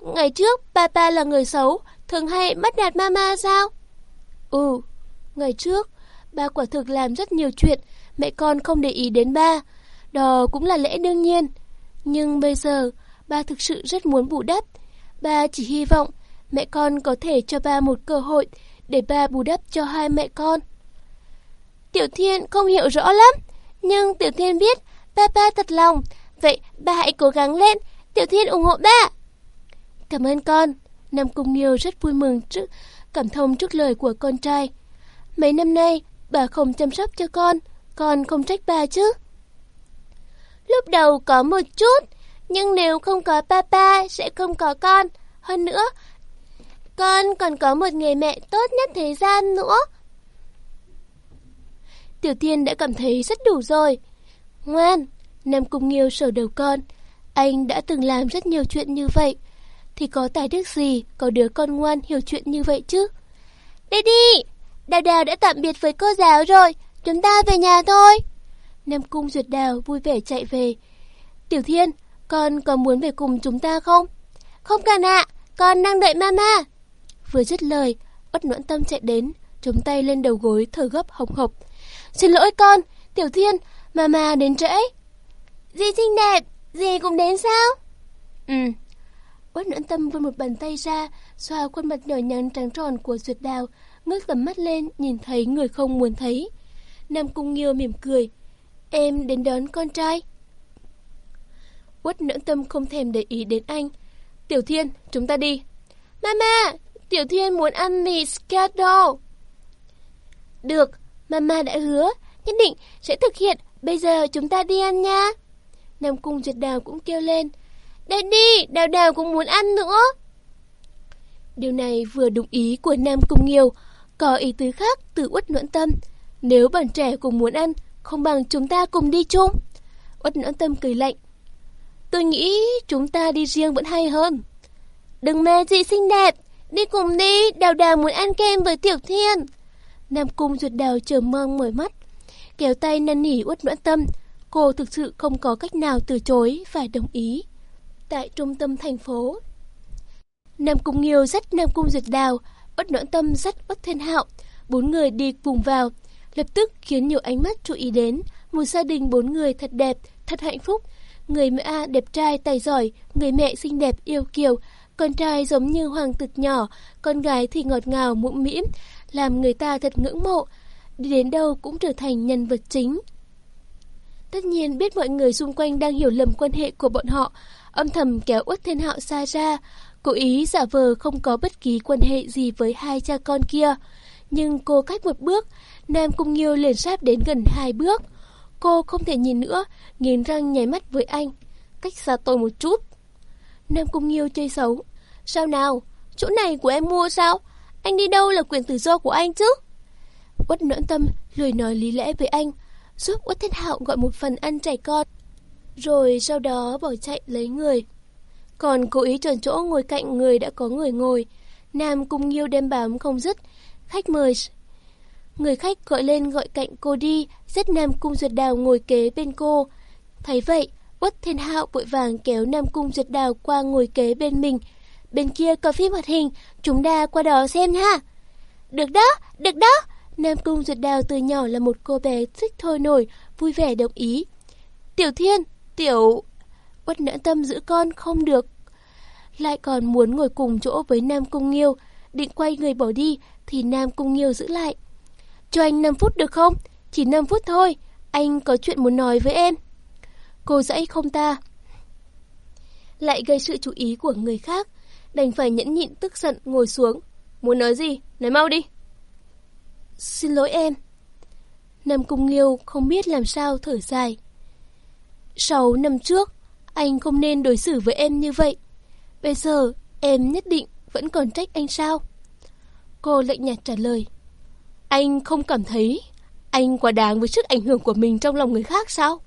Ngày trước, ba ba là người xấu, thường hay bắt nạt mama sao? Ừ, ngày trước, ba quả thực làm rất nhiều chuyện, mẹ con không để ý đến ba. Đó cũng là lẽ đương nhiên. Nhưng bây giờ, ba thực sự rất muốn bù đắp. Ba chỉ hy vọng mẹ con có thể cho ba một cơ hội để ba bù đắp cho hai mẹ con. Tiểu Thiên không hiểu rõ lắm, nhưng Tiểu Thiên biết ba ba thật lòng, Vậy ba hãy cố gắng lên, Tiểu Thiên ủng hộ ba. Cảm ơn con. Nam Cung Nghiêu rất vui mừng trước cảm thông trước lời của con trai. Mấy năm nay, bà không chăm sóc cho con, con không trách bà chứ. Lúc đầu có một chút, Nhưng nếu không có papa, sẽ không có con. Hơn nữa, con còn có một người mẹ tốt nhất thế gian nữa. Tiểu Thiên đã cảm thấy rất đủ rồi. Ngoan, Nam Cung Nghiêu sở đầu con. Anh đã từng làm rất nhiều chuyện như vậy. Thì có tài đức gì có đứa con ngoan hiểu chuyện như vậy chứ? Đi đi! Đào Đào đã tạm biệt với cô giáo rồi. Chúng ta về nhà thôi. Nam Cung Duyệt Đào vui vẻ chạy về. Tiểu Thiên, con có muốn về cùng chúng ta không? Không cần ạ, con đang đợi mama. Vừa dứt lời, Bất Noãn Tâm chạy đến, chống tay lên đầu gối thở gấp hồng hộc. Xin lỗi con, Tiểu Thiên, mama đến trễ. Dì xinh đẹp, dì cũng đến sao? Ừ. Bất Noãn Tâm vươn một bàn tay ra, xoa khuôn mặt nhỏ nhắn trắng tròn của Duyệt Đào, ngước tầm mắt lên, nhìn thấy người không muốn thấy. Nam Cung Nghiêu mỉm cười. Em đến đón con trai. Quất nưỡng tâm không thèm để ý đến anh. Tiểu Thiên, chúng ta đi. Mama, Tiểu Thiên muốn ăn mì scado. Được, Mama đã hứa, nhất định sẽ thực hiện. Bây giờ chúng ta đi ăn nha. Nam Cung Duyệt Đào cũng kêu lên. Daddy, Đào Đào cũng muốn ăn nữa. Điều này vừa đúng ý của Nam Cung Nghiêu, có ý tứ khác từ Uất Noãn Tâm. Nếu bọn trẻ cùng muốn ăn, không bằng chúng ta cùng đi chung. Uất Noãn Tâm cười lạnh. Tôi nghĩ chúng ta đi riêng vẫn hay hơn. Đừng mê chị xinh đẹp, đi cùng đi, đào đào muốn ăn kem với Tiểu Thiên. Nam Cung ruột đào chờ mong mở mắt, kéo tay năn nỉ uất noãn tâm. Cô thực sự không có cách nào từ chối, phải đồng ý. Tại trung tâm thành phố, Nam Cung Nghiêu dắt Nam Cung Duyệt đào, ất noãn tâm dắt Ất thiên hạo. Bốn người đi cùng vào, lập tức khiến nhiều ánh mắt chú ý đến. Một gia đình bốn người thật đẹp, thật hạnh phúc. Người mẹ đẹp trai tài giỏi, người mẹ xinh đẹp yêu kiều, con trai giống như hoàng tử nhỏ, con gái thì ngọt ngào mũm mĩm, làm người ta thật ngưỡng mộ, đi đến đâu cũng trở thành nhân vật chính. Tất nhiên biết mọi người xung quanh đang hiểu lầm quan hệ của bọn họ, âm thầm kéo Uất Thiên Hạo xa ra, cố ý giả vờ không có bất kỳ quan hệ gì với hai cha con kia. Nhưng cô cách một bước, Nam Cung Nghiêu liền sát đến gần hai bước. Cô không thể nhìn nữa, nghiến răng nháy mắt với anh. Cách xa tôi một chút. Nam Cung Nghiêu chơi xấu. Sao nào? Chỗ này của em mua sao? Anh đi đâu là quyền tự do của anh chứ? Quất nỗi tâm lười nói lý lẽ với anh, giúp Quất thiên Hạo gọi một phần ăn trẻ con. Rồi sau đó bỏ chạy lấy người. Còn cố ý chọn chỗ ngồi cạnh người đã có người ngồi. Nam Cung Nghiêu đem bám không dứt. Khách mời Người khách gọi lên gọi cạnh cô đi, rất Nam Cung Duyệt Đào ngồi kế bên cô. Thấy vậy, Quất Thiên Hạo vội vàng kéo Nam Cung Duyệt Đào qua ngồi kế bên mình. Bên kia có phim hoạt hình, chúng ta qua đó xem nha. Được đó, được đó. Nam Cung Duyệt Đào từ nhỏ là một cô bé thích thôi nổi, vui vẻ đồng ý. Tiểu Thiên, Tiểu... Quất nỡ tâm giữ con không được. Lại còn muốn ngồi cùng chỗ với Nam Cung Nghiêu, định quay người bỏ đi thì Nam Cung Nghiêu giữ lại. Cho anh 5 phút được không? Chỉ 5 phút thôi, anh có chuyện muốn nói với em. Cô dãy không ta. Lại gây sự chú ý của người khác, đành phải nhẫn nhịn tức giận ngồi xuống. Muốn nói gì? Nói mau đi. Xin lỗi em. Nam Cung Nghiêu không biết làm sao thở dài. Sáu năm trước, anh không nên đối xử với em như vậy. Bây giờ, em nhất định vẫn còn trách anh sao? Cô lạnh nhạt trả lời. Anh không cảm thấy anh quá đáng với sức ảnh hưởng của mình trong lòng người khác sao?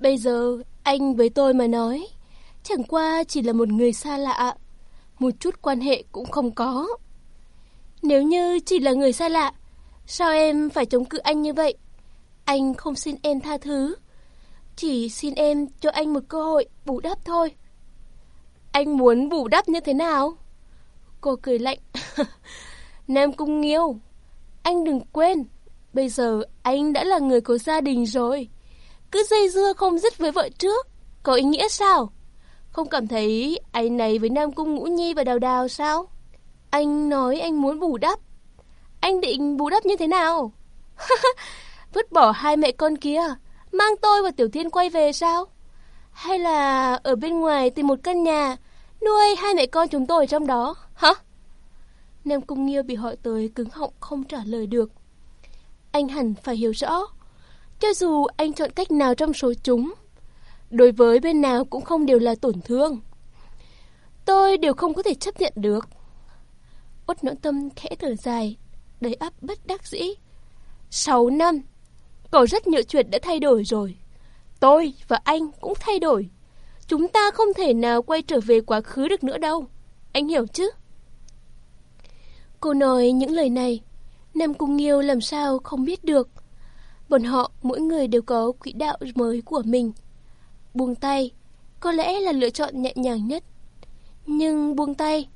Bây giờ anh với tôi mà nói, chẳng qua chỉ là một người xa lạ, một chút quan hệ cũng không có. Nếu như chỉ là người xa lạ, sao em phải chống cự anh như vậy? Anh không xin em tha thứ, chỉ xin em cho anh một cơ hội bù đắp thôi. Anh muốn bù đắp như thế nào? Cô cười lạnh. Nam Cung Nghiêu, anh đừng quên, bây giờ anh đã là người có gia đình rồi. Cứ dây dưa không dứt với vợ trước, có ý nghĩa sao? Không cảm thấy anh này với Nam Cung Ngũ Nhi và Đào Đào sao? Anh nói anh muốn bù đắp. Anh định bù đắp như thế nào? Vứt bỏ hai mẹ con kia, mang tôi và Tiểu Thiên quay về sao? Hay là ở bên ngoài tìm một căn nhà, nuôi hai mẹ con chúng tôi ở trong đó, hả? Nam Cung Nghiêu bị hỏi tới cứng họng không trả lời được. Anh hẳn phải hiểu rõ, cho dù anh chọn cách nào trong số chúng, Đối với bên nào cũng không đều là tổn thương. Tôi đều không có thể chấp nhận được. Út nỗi tâm khẽ thở dài, đầy áp bất đắc dĩ. Sáu năm, có rất nhiều chuyện đã thay đổi rồi. Tôi và anh cũng thay đổi. Chúng ta không thể nào quay trở về quá khứ được nữa đâu. Anh hiểu chứ? Cô nói những lời này, Nam Cung Nghiêu làm sao không biết được. Bọn họ mỗi người đều có quỹ đạo mới của mình. Buông tay, có lẽ là lựa chọn nhẹ nhàng nhất. Nhưng buông tay,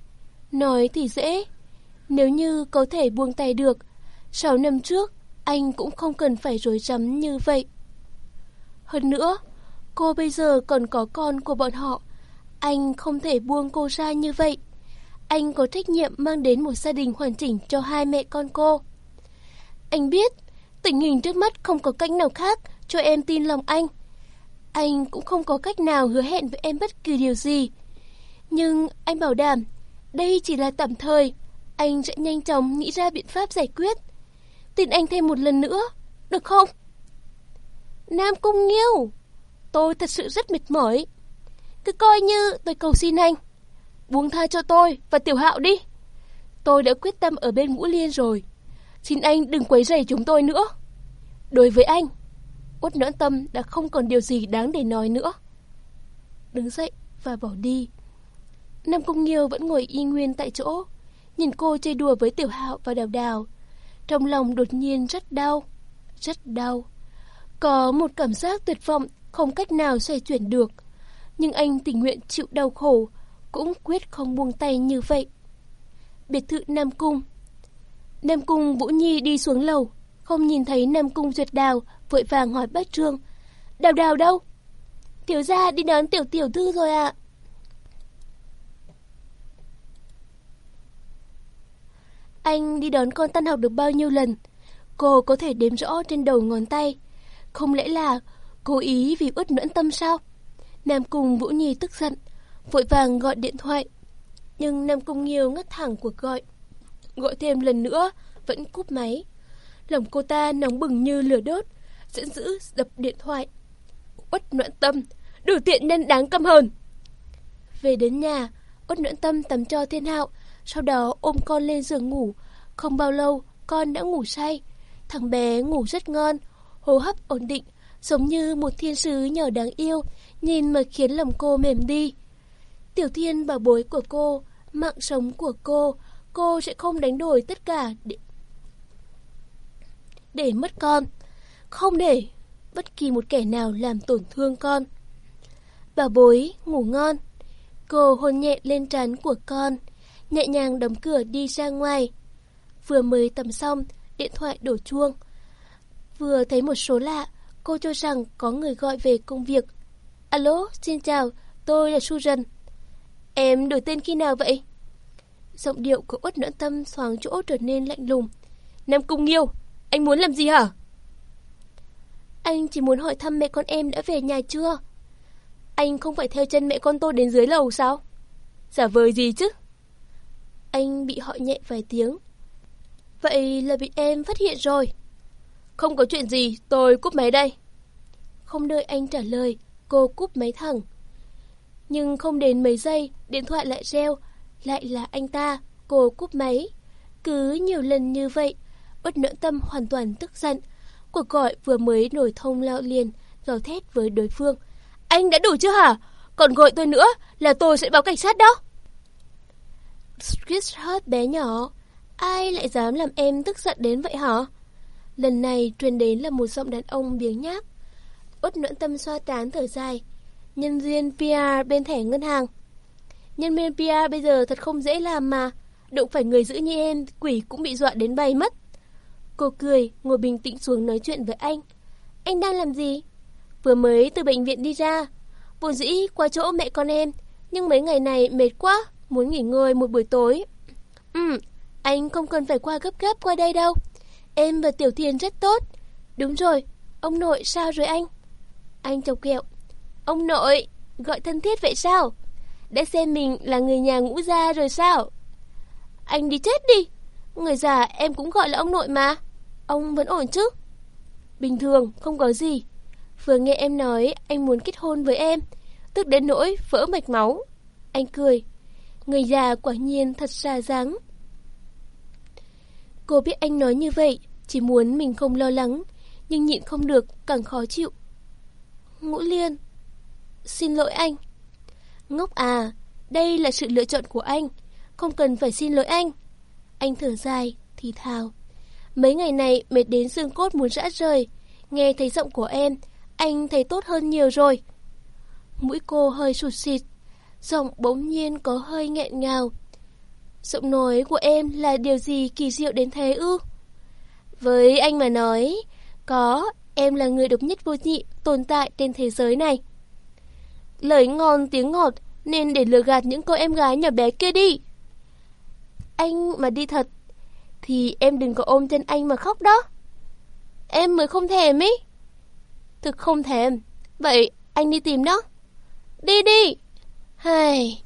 nói thì dễ. Nếu như có thể buông tay được, 6 năm trước, anh cũng không cần phải rối rắm như vậy. Hơn nữa, cô bây giờ còn có con của bọn họ. Anh không thể buông cô ra như vậy. Anh có trách nhiệm mang đến một gia đình hoàn chỉnh cho hai mẹ con cô. Anh biết, tình hình trước mắt không có cách nào khác cho em tin lòng anh. Anh cũng không có cách nào hứa hẹn với em bất kỳ điều gì. Nhưng anh bảo đảm, đây chỉ là tạm thời. Anh sẽ nhanh chóng nghĩ ra biện pháp giải quyết. Tin anh thêm một lần nữa, được không? Nam Cung Nghiêu, tôi thật sự rất mệt mỏi. Cứ coi như tôi cầu xin anh. Buông tha cho tôi và Tiểu Hạo đi. Tôi đã quyết tâm ở bên Ngũ Liên rồi. Xin anh đừng quấy rầy chúng tôi nữa. Đối với anh, Uất Noãn Tâm đã không còn điều gì đáng để nói nữa. Đứng dậy và bỏ đi. Nam Cung Nghiêu vẫn ngồi y nguyên tại chỗ, nhìn cô chơi đùa với Tiểu Hạo và Đào Đào. Trong lòng đột nhiên rất đau, rất đau. Có một cảm giác tuyệt vọng không cách nào xoay chuyển được. Nhưng anh tình nguyện chịu đau khổ, cũng quyết không buông tay như vậy. Biệt thự Nam Cung Nam Cung Vũ Nhi đi xuống lầu, không nhìn thấy Nam Cung Duyệt Đào, vội vàng hỏi bác Trương. Đào đào đâu? thiếu gia đi đón tiểu tiểu thư rồi ạ. Anh đi đón con tan học được bao nhiêu lần? Cô có thể đếm rõ trên đầu ngón tay. Không lẽ là cố ý vì uất nhẫn tâm sao? Nam Cung Vũ Nhi tức giận, vội vàng gọi điện thoại. Nhưng Nam Cung Nghiêu ngắt thẳng cuộc gọi. Gọi thêm lần nữa, vẫn cúp máy. Lòng cô ta nóng bừng như lửa đốt, giận dữ đập điện thoại. Uất noãn tâm, đủ tiện nên đáng căm hờn. Về đến nhà, Uất noãn tâm tắm cho thiên hạo, sau đó ôm con lên giường ngủ. Không bao lâu, con đã ngủ say. Thằng bé ngủ rất ngon, hô hấp ổn định, giống như một thiên sứ nhỏ đáng yêu, nhìn mà khiến lòng cô mềm đi. Tiểu thiên bảo bối của cô, mạng sống của cô, cô sẽ không đánh đổi tất cả để, để mất con. Không để bất kỳ một kẻ nào làm tổn thương con. Bảo bối, ngủ ngon. Cô hôn nhẹ lên trán của con, nhẹ nhàng đóng cửa đi ra ngoài. Vừa mới tắm xong, điện thoại đổ chuông. Vừa thấy một số lạ, cô cho rằng có người gọi về công việc. Alo, xin chào, tôi là Susan. Em đổi tên khi nào vậy? Giọng điệu của út nỡn tâm xoáng chỗ trở nên lạnh lùng. Nam Cung Nghiêu, anh muốn làm gì hả? Anh chỉ muốn hỏi thăm mẹ con em đã về nhà chưa? Anh không phải theo chân mẹ con tôi đến dưới lầu sao? Giả vời gì chứ? Anh bị họ nhẹ vài tiếng. Vậy là bị em phát hiện rồi. Không có chuyện gì, tôi cúp máy đây. Không đợi anh trả lời, cô cúp máy thẳng. Nhưng không đến mấy giây, điện thoại lại reo, lại là anh ta, cô cúp máy. Cứ nhiều lần như vậy, bất nỡ tâm hoàn toàn tức giận. Cuộc gọi vừa mới nổi thông lao liền, gào thét với đối phương. Anh đã đủ chưa hả? Còn gọi tôi nữa là tôi sẽ báo cảnh sát đó. Sweetheart bé nhỏ, ai lại dám làm em tức giận đến vậy hả? Lần này truyền đến là một giọng đàn ông biếng nhác. Út nưỡng tâm xoa tán thở dài. Nhân viên PR bên thẻ ngân hàng. Nhân viên PR bây giờ thật không dễ làm mà. Đụng phải người giữ như em, quỷ cũng bị dọa đến bay mất. Cô cười, ngồi bình tĩnh xuống nói chuyện với anh. Anh đang làm gì? Vừa mới từ bệnh viện đi ra. Vốn dĩ qua chỗ mẹ con em, nhưng mấy ngày này mệt quá, muốn nghỉ ngơi một buổi tối. Ừ, anh không cần phải qua gấp gáp qua đây đâu. Em và Tiểu Thiên rất tốt. Đúng rồi, ông nội sao rồi anh? Anh chọc kẹo. Ông nội, gọi thân thiết vậy sao? Đã xem mình là người nhà ngũ gia rồi sao? Anh đi chết đi. Người già em cũng gọi là ông nội mà. Ông vẫn ổn chứ? Bình thường, không có gì. Vừa nghe em nói anh muốn kết hôn với em, tức đến nỗi vỡ mạch máu. Anh cười. Người già quả nhiên thật xa dáng. Cô biết anh nói như vậy, chỉ muốn mình không lo lắng, nhưng nhịn không được, càng khó chịu. Ngũ Liên, xin lỗi anh. Ngốc à, đây là sự lựa chọn của anh, không cần phải xin lỗi anh. Anh thở dài, thì thào. Mấy ngày này mệt đến xương cốt muốn rã rời, nghe thấy giọng của em, anh thấy tốt hơn nhiều rồi. Mũi cô hơi sụt xịt, giọng bỗng nhiên có hơi nghẹn ngào. Giọng nói của em là điều gì kỳ diệu đến thế ư? Với anh mà nói, có, em là người độc nhất vô nhị tồn tại trên thế giới này. Lời ngon tiếng ngọt nên để lừa gạt những cô em gái nhỏ bé kia đi. Anh mà đi thật, thì em đừng có ôm chân anh mà khóc đó. Em mới không thèm ý. Thực không thèm, vậy anh đi tìm đó. Đi đi! Hây,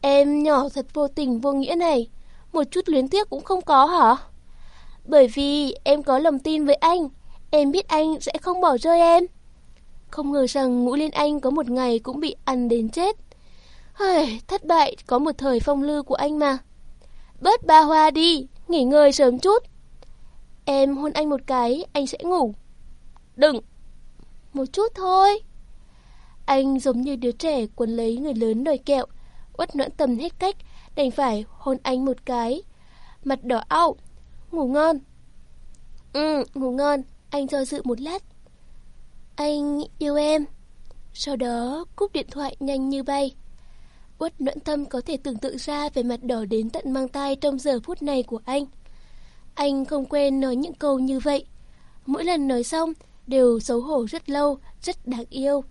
em nhỏ thật vô tình vô nghĩa này, một chút luyến tiếc cũng không có hả? Bởi vì em có lòng tin với anh, em biết anh sẽ không bỏ rơi em. Không ngờ rằng Ngũ Liên Anh có một ngày cũng bị ăn đến chết. Hời, thất bại có một thời phong lưu của anh mà. Bớt ba hoa đi, nghỉ ngơi sớm chút. Em hôn anh một cái, anh sẽ ngủ. Đừng. Một chút thôi. Anh giống như đứa trẻ quấn lấy người lớn đòi kẹo, uất noãn tâm hết cách, đành phải hôn anh một cái. Mặt đỏ ao, ngủ ngon. Ừ, ngủ ngon, anh do dự một lát. Anh yêu em. Sau đó cúp điện thoại nhanh như bay. Uất noãn tâm có thể tưởng tượng ra về mặt đỏ đến tận mang tay trong giờ phút này của anh. Anh không quên nói những câu như vậy. Mỗi lần nói xong đều xấu hổ rất lâu, rất đáng yêu.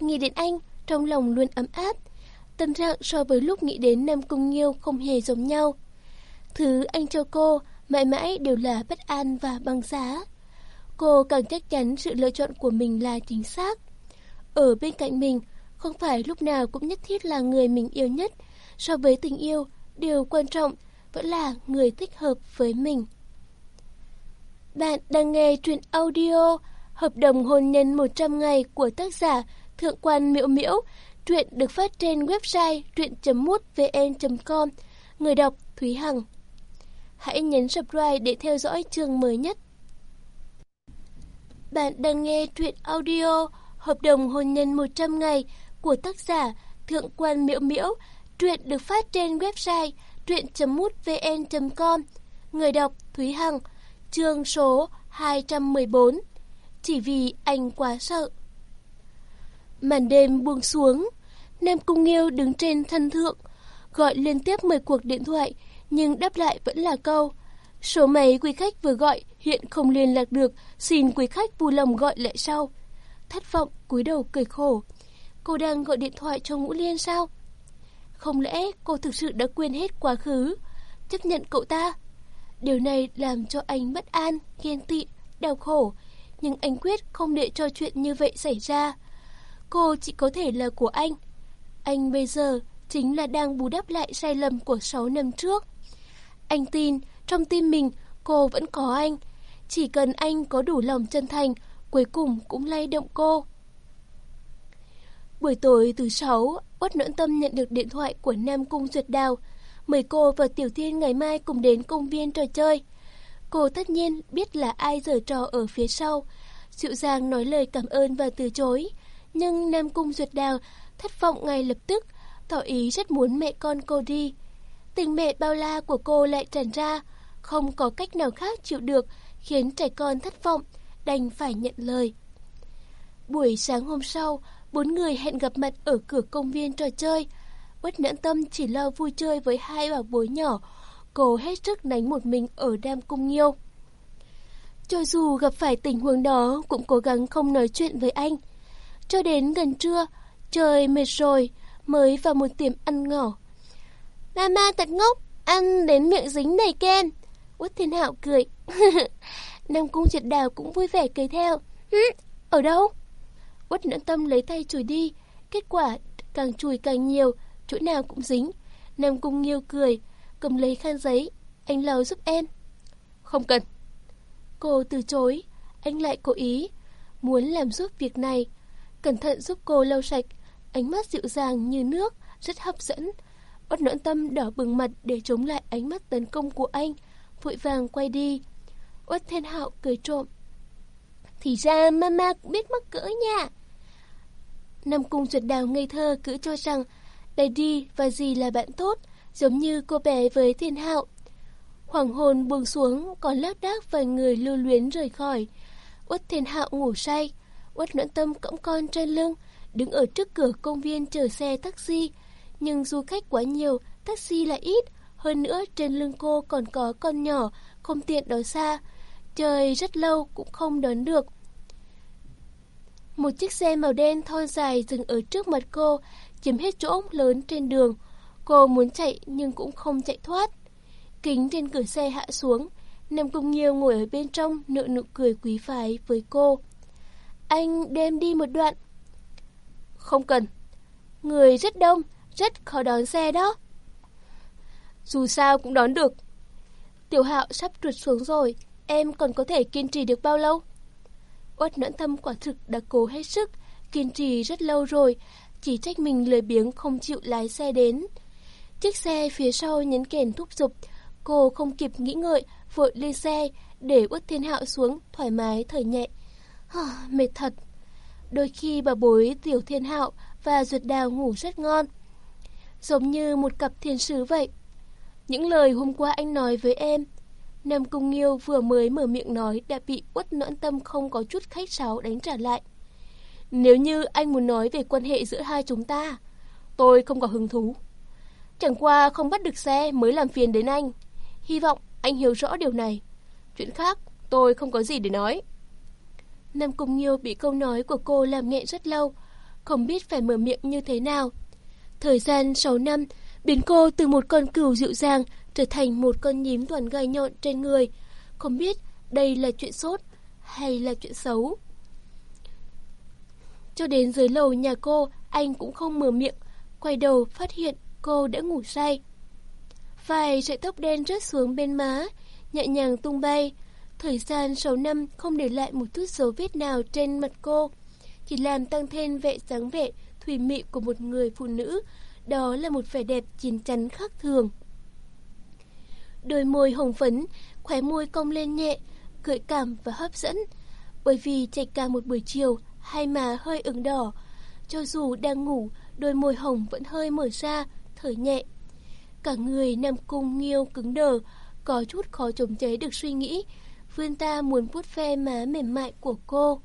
Nghĩ đến anh, trong lòng luôn ấm áp. Tâm trạng so với lúc nghĩ đến Nam Cung Nghiêu không hề giống nhau. Thứ anh cho cô mãi mãi đều là bất an và băng giá. Cô càng chắc chắn sự lựa chọn của mình là chính xác. Ở bên cạnh mình, không phải lúc nào cũng nhất thiết là người mình yêu nhất. So với tình yêu, điều quan trọng vẫn là người thích hợp với mình. Bạn đang nghe truyện audio Hợp đồng hôn nhân 100 ngày của tác giả Thượng quan Miễu Miễu. Truyện được phát trên website truyện.mútvn.com. Người đọc Thúy Hằng. Hãy nhấn subscribe để theo dõi chương mới nhất. Bạn đang nghe truyện audio Hợp đồng hôn nhân 100 ngày của tác giả Thượng quan Miễu Miễu. Truyện được phát trên website truyện.mútvn.com. Người đọc Thúy Hằng. Chương số 214. Chỉ vì anh quá sợ. Màn đêm buông xuống, Nam Cung Nghiêu đứng trên thân thượng, gọi liên tiếp 10 cuộc điện thoại, nhưng đáp lại vẫn là câu. Số máy quý khách vừa gọi hiện không liên lạc được, xin quý khách vui lòng gọi lại sau. Thất vọng, cúi đầu cười khổ. Cô đang gọi điện thoại cho Ngũ Liên sao? Không lẽ cô thực sự đã quên hết quá khứ, chấp nhận cậu ta? Điều này làm cho anh bất an, ghen tị, đau khổ, nhưng anh quyết không để cho chuyện như vậy xảy ra. Cô chỉ có thể là của anh. Anh bây giờ chính là đang bù đắp lại sai lầm của 6 năm trước. Anh tin trong tim mình cô vẫn có anh. Chỉ cần anh có đủ lòng chân thành, cuối cùng cũng lay động cô. Buổi tối thứ sáu, Uất Nỗn Tâm nhận được điện thoại của Nam Cung Duyệt Đào, mời cô và Tiểu Thiên ngày mai cùng đến công viên trò chơi. Cô tất nhiên biết là ai giở trò ở phía sau, dịu dàng nói lời cảm ơn và từ chối. Nhưng Nam Cung Duyệt Đào thất vọng ngay lập tức, tỏ ý rất muốn mẹ con cô đi. Tình mẹ bao la của cô lại tràn ra, không có cách nào khác chịu được, khiến trẻ con thất vọng, đành phải nhận lời. Buổi sáng hôm sau, bốn người hẹn gặp mặt ở cửa công viên trò chơi. Quất Nhẫn tâm chỉ lo vui chơi với hai bà bối nhỏ, cô hết sức đánh một mình ở Đam Cung Nghiêu. Cho dù gặp phải tình huống đó, cũng cố gắng không nói chuyện với anh. Cho đến gần trưa, trời mệt rồi, mới vào một tiệm ăn ngỏ. Mama thật ngốc, ăn đến miệng dính đầy kem. Út Thiên Hạo cười. Nam Cung Triệt Đào cũng vui vẻ cười theo. Ở đâu? Út nhẫn tâm lấy tay chùi đi. Kết quả càng chùi càng nhiều, chỗ nào cũng dính. Nam Cung Nghiêu cười, cầm lấy khăn giấy. Anh lau giúp em. Không cần. Cô từ chối, anh lại cố ý. muốn làm giúp việc này. Cẩn thận giúp cô lau sạch, ánh mắt dịu dàng như nước, rất hấp dẫn. Uất nỗi tâm đỏ bừng mặt để chống lại ánh mắt tấn công của anh, vội vàng quay đi. Uất thiên hạo cười trộm. Thì ra mama cũng biết mắc cỡ nha. Nam Cung duyệt Đào ngây thơ cứ cho rằng Daddy và dì là bạn tốt, giống như cô bé với thiên hạo. Hoàng hồn buông xuống, còn lác đác vài người lưu luyến rời khỏi. Uất thiên hạo ngủ say, Quách noãn tâm cõng con trên lưng, đứng ở trước cửa công viên chờ xe taxi. Nhưng du khách quá nhiều, taxi lại ít, hơn nữa trên lưng cô còn có con nhỏ, không tiện đón xa. Trời rất lâu cũng không đón được. Một chiếc xe màu đen thon dài dừng ở trước mặt cô, chiếm hết chỗ lớn trên đường. Cô muốn chạy nhưng cũng không chạy thoát. Kính trên cửa xe hạ xuống, Nam Cung nhiều ngồi ở bên trong nợ nụ cười quý phái với cô. Anh đem đi một đoạn. Không cần. Người rất đông, rất khó đón xe đó. Dù sao cũng đón được. Tiểu hạo sắp trượt xuống rồi, em còn có thể kiên trì được bao lâu? Uất nẫn thâm quả thực đã cố hết sức, kiên trì rất lâu rồi, chỉ trách mình lười biếng không chịu lái xe đến. Chiếc xe phía sau nhấn kèn thúc giục, cô không kịp nghĩ ngợi, vội lên xe, để Uất Thiên Hạo xuống, thoải mái thở nhẹ. À, mệt thật. Đôi khi bà bối Tiểu Thiên Hạo và Duyệt Đào ngủ rất ngon. Giống như một cặp thiên sứ vậy. Những lời hôm qua anh nói với em, Nam Cung Nghiêu vừa mới mở miệng nói đã bị Uất Noãn Tâm không có chút khách sáo đánh trả lại. Nếu như anh muốn nói về quan hệ giữa hai chúng ta, tôi không có hứng thú. Chẳng qua không bắt được xe mới làm phiền đến anh. Hy vọng anh hiểu rõ điều này. Chuyện khác, tôi không có gì để nói. Nam Cung Nghiêu bị câu nói của cô làm nghẹn rất lâu, không biết phải mở miệng như thế nào. Thời gian 6 năm, biến cô từ một con cừu dịu dàng trở thành một con nhím toàn gai nhọn trên người. Không biết đây là chuyện sốt hay là chuyện xấu. Cho đến dưới lầu nhà cô, anh cũng không mở miệng, quay đầu phát hiện cô đã ngủ say. Vài sợi tóc đen rớt xuống bên má, nhẹ nhàng tung bay. Thời gian 6 năm không để lại một chút dấu vết nào trên mặt cô, chỉ làm tăng thêm vẻ dáng vẻ thùy mị của một người phụ nữ. Đó là một vẻ đẹp chín chắn khác thường. Đôi môi hồng phấn, khóe môi cong lên nhẹ, gợi cảm và hấp dẫn. Bởi vì chạy cả một buổi chiều, hai má hơi ửng đỏ. Cho dù đang ngủ, đôi môi hồng vẫn hơi mở ra, thở nhẹ. Cả người Nam Cung Nghiêu cứng đờ, có chút khó chống chế được suy nghĩ. Vươn ta muốn vuốt ve má mềm mại của cô.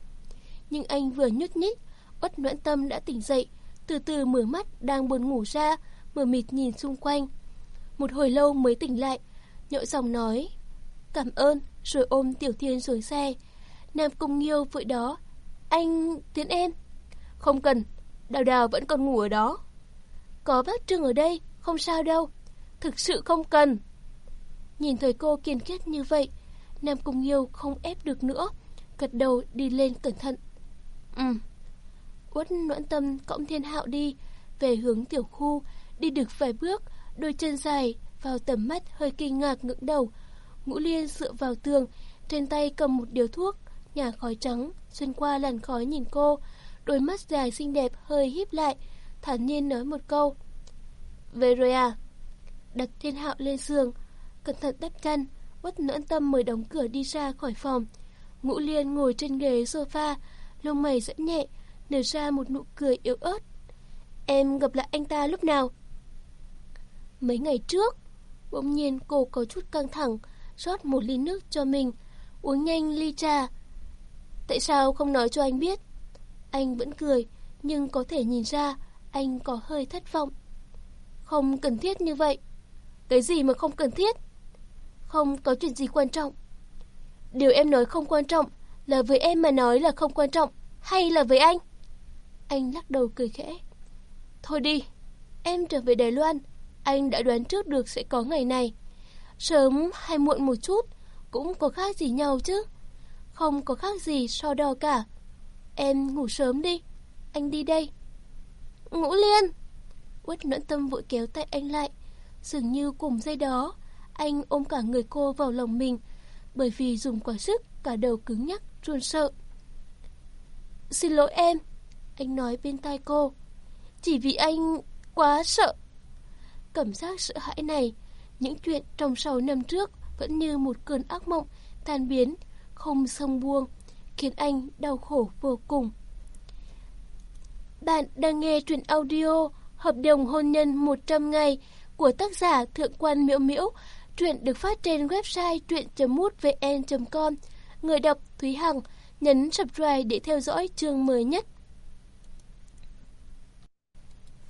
Nhưng anh vừa nhút nhích, uất noãn tâm đã tỉnh dậy, từ từ mở mắt đang buồn ngủ ra, mở mịt nhìn xung quanh. Một hồi lâu mới tỉnh lại, nhội giọng nói, cảm ơn, rồi ôm Tiểu Thiên xuống xe. Nam Cung Nghiêu vội đó, anh tiến em. Không cần, Đào Đào vẫn còn ngủ ở đó. Có bác Trương ở đây, không sao đâu. Thực sự không cần. Nhìn thấy cô kiên quyết như vậy, Nam Cung Nghiêu không ép được nữa, gật đầu đi lên cẩn thận. Ừ. Uất noãn tâm cõng thiên hạo đi, về hướng tiểu khu, đi được vài bước, đôi chân dài, vào tầm mắt hơi kinh ngạc ngưỡng đầu. Ngũ Liên dựa vào tường, trên tay cầm một điều thuốc, nhà khói trắng, xuyên qua làn khói nhìn cô, đôi mắt dài xinh đẹp hơi híp lại, thản nhiên nói một câu. Về rồi à? Đặt thiên hạo lên giường, cẩn thận đắp chăn, bất nỡn tâm mới đóng cửa đi ra khỏi phòng. Ngũ Liên ngồi trên ghế sofa, lông mày dẫn nhẹ, nở ra một nụ cười yếu ớt. Em gặp lại anh ta lúc nào? Mấy ngày trước, bỗng nhiên cô có chút căng thẳng, rót một ly nước cho mình, uống nhanh ly trà. Tại sao không nói cho anh biết? Anh vẫn cười, nhưng có thể nhìn ra anh có hơi thất vọng. Không cần thiết như vậy. Cái gì mà không cần thiết? Không có chuyện gì quan trọng. Điều em nói không quan trọng là với em mà nói là không quan trọng hay là với anh? Anh lắc đầu cười khẽ. Thôi đi, em trở về Đài Loan, anh đã đoán trước được sẽ có ngày này. Sớm hay muộn một chút, cũng có khác gì nhau chứ. Không có khác gì so đo cả. Em ngủ sớm đi, anh đi đây. Ngũ Liên! Quất nẫn tâm vội kéo tay anh lại. Dường như cùng dây đó, anh ôm cả người cô vào lòng mình, bởi vì dùng quá sức, cả đầu cứng nhắc, run sợ. xin lỗi em. Anh nói bên tai cô. Chỉ vì anh quá sợ. Cảm giác sợ hãi này, những chuyện trong sáu năm trước vẫn như một cơn ác mộng, tan biến, không sông buông, khiến anh đau khổ vô cùng. Bạn đang nghe truyện audio Hợp đồng hôn nhân 100 ngày của tác giả Thượng quan Miễu Miễu. Truyện được phát trên website truyện.mútvn.com. Người đọc Thúy Hằng nhấn subscribe để theo dõi chương mới nhất.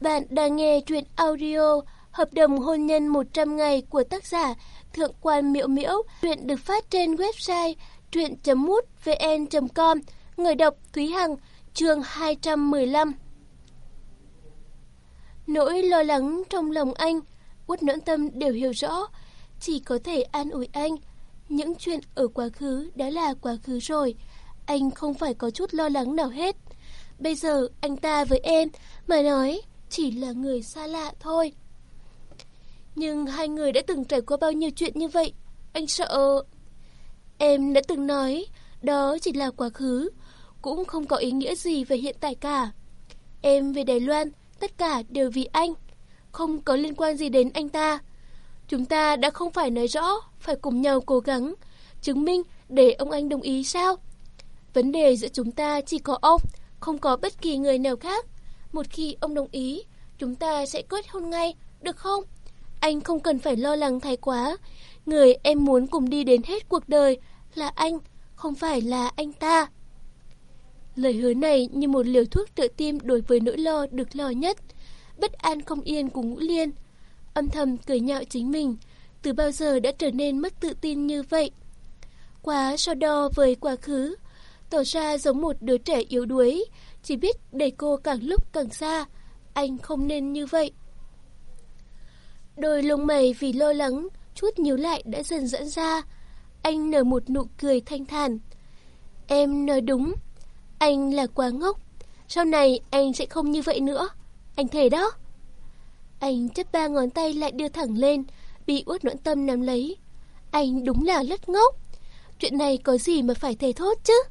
Bạn đang nghe truyện audio Hợp đồng hôn nhân 100 ngày của tác giả Thượng quan Miễu Miễu. Truyện được phát trên website truyện.mútvn.com. Người đọc Thúy Hằng, chương 215. Nỗi lo lắng trong lòng anh, Út Noãn Tâm đều hiểu rõ, chỉ có thể an ủi anh. Những chuyện ở quá khứ đã là quá khứ rồi, anh không phải có chút lo lắng nào hết. Bây giờ anh ta với em mà nói chỉ là người xa lạ thôi. Nhưng hai người đã từng trải qua bao nhiêu chuyện như vậy, anh sợ. Em đã từng nói, đó chỉ là quá khứ, cũng không có ý nghĩa gì về hiện tại cả. Em về Đài Loan, tất cả đều vì anh, không có liên quan gì đến anh ta. Chúng ta đã không phải nói rõ, phải cùng nhau cố gắng, chứng minh để ông anh đồng ý sao? Vấn đề giữa chúng ta chỉ có ông, không có bất kỳ người nào khác. Một khi ông đồng ý, chúng ta sẽ kết hôn ngay, được không? Anh không cần phải lo lắng thái quá. Người em muốn cùng đi đến hết cuộc đời là anh, không phải là anh ta. Lời hứa này như một liều thuốc trợ tim đối với nỗi lo được lo nhất, bất an không yên của Ngũ Liên. Âm thầm cười nhạo chính mình, từ bao giờ đã trở nên mất tự tin như vậy. Quá so đo với quá khứ, tỏ ra giống một đứa trẻ yếu đuối, chỉ biết đẩy cô càng lúc càng xa. Anh không nên như vậy. Đôi lông mày vì lo lắng, chút nhíu lại đã dần dẫn ra. Anh nở một nụ cười thanh thản. Em nói đúng, anh là quá ngốc. Sau này anh sẽ không như vậy nữa. Anh thề đó. Anh chấp ba ngón tay lại đưa thẳng lên, bị uất nỗi tâm nắm lấy. Anh đúng là lất ngốc. Chuyện này có gì mà phải thề thốt chứ?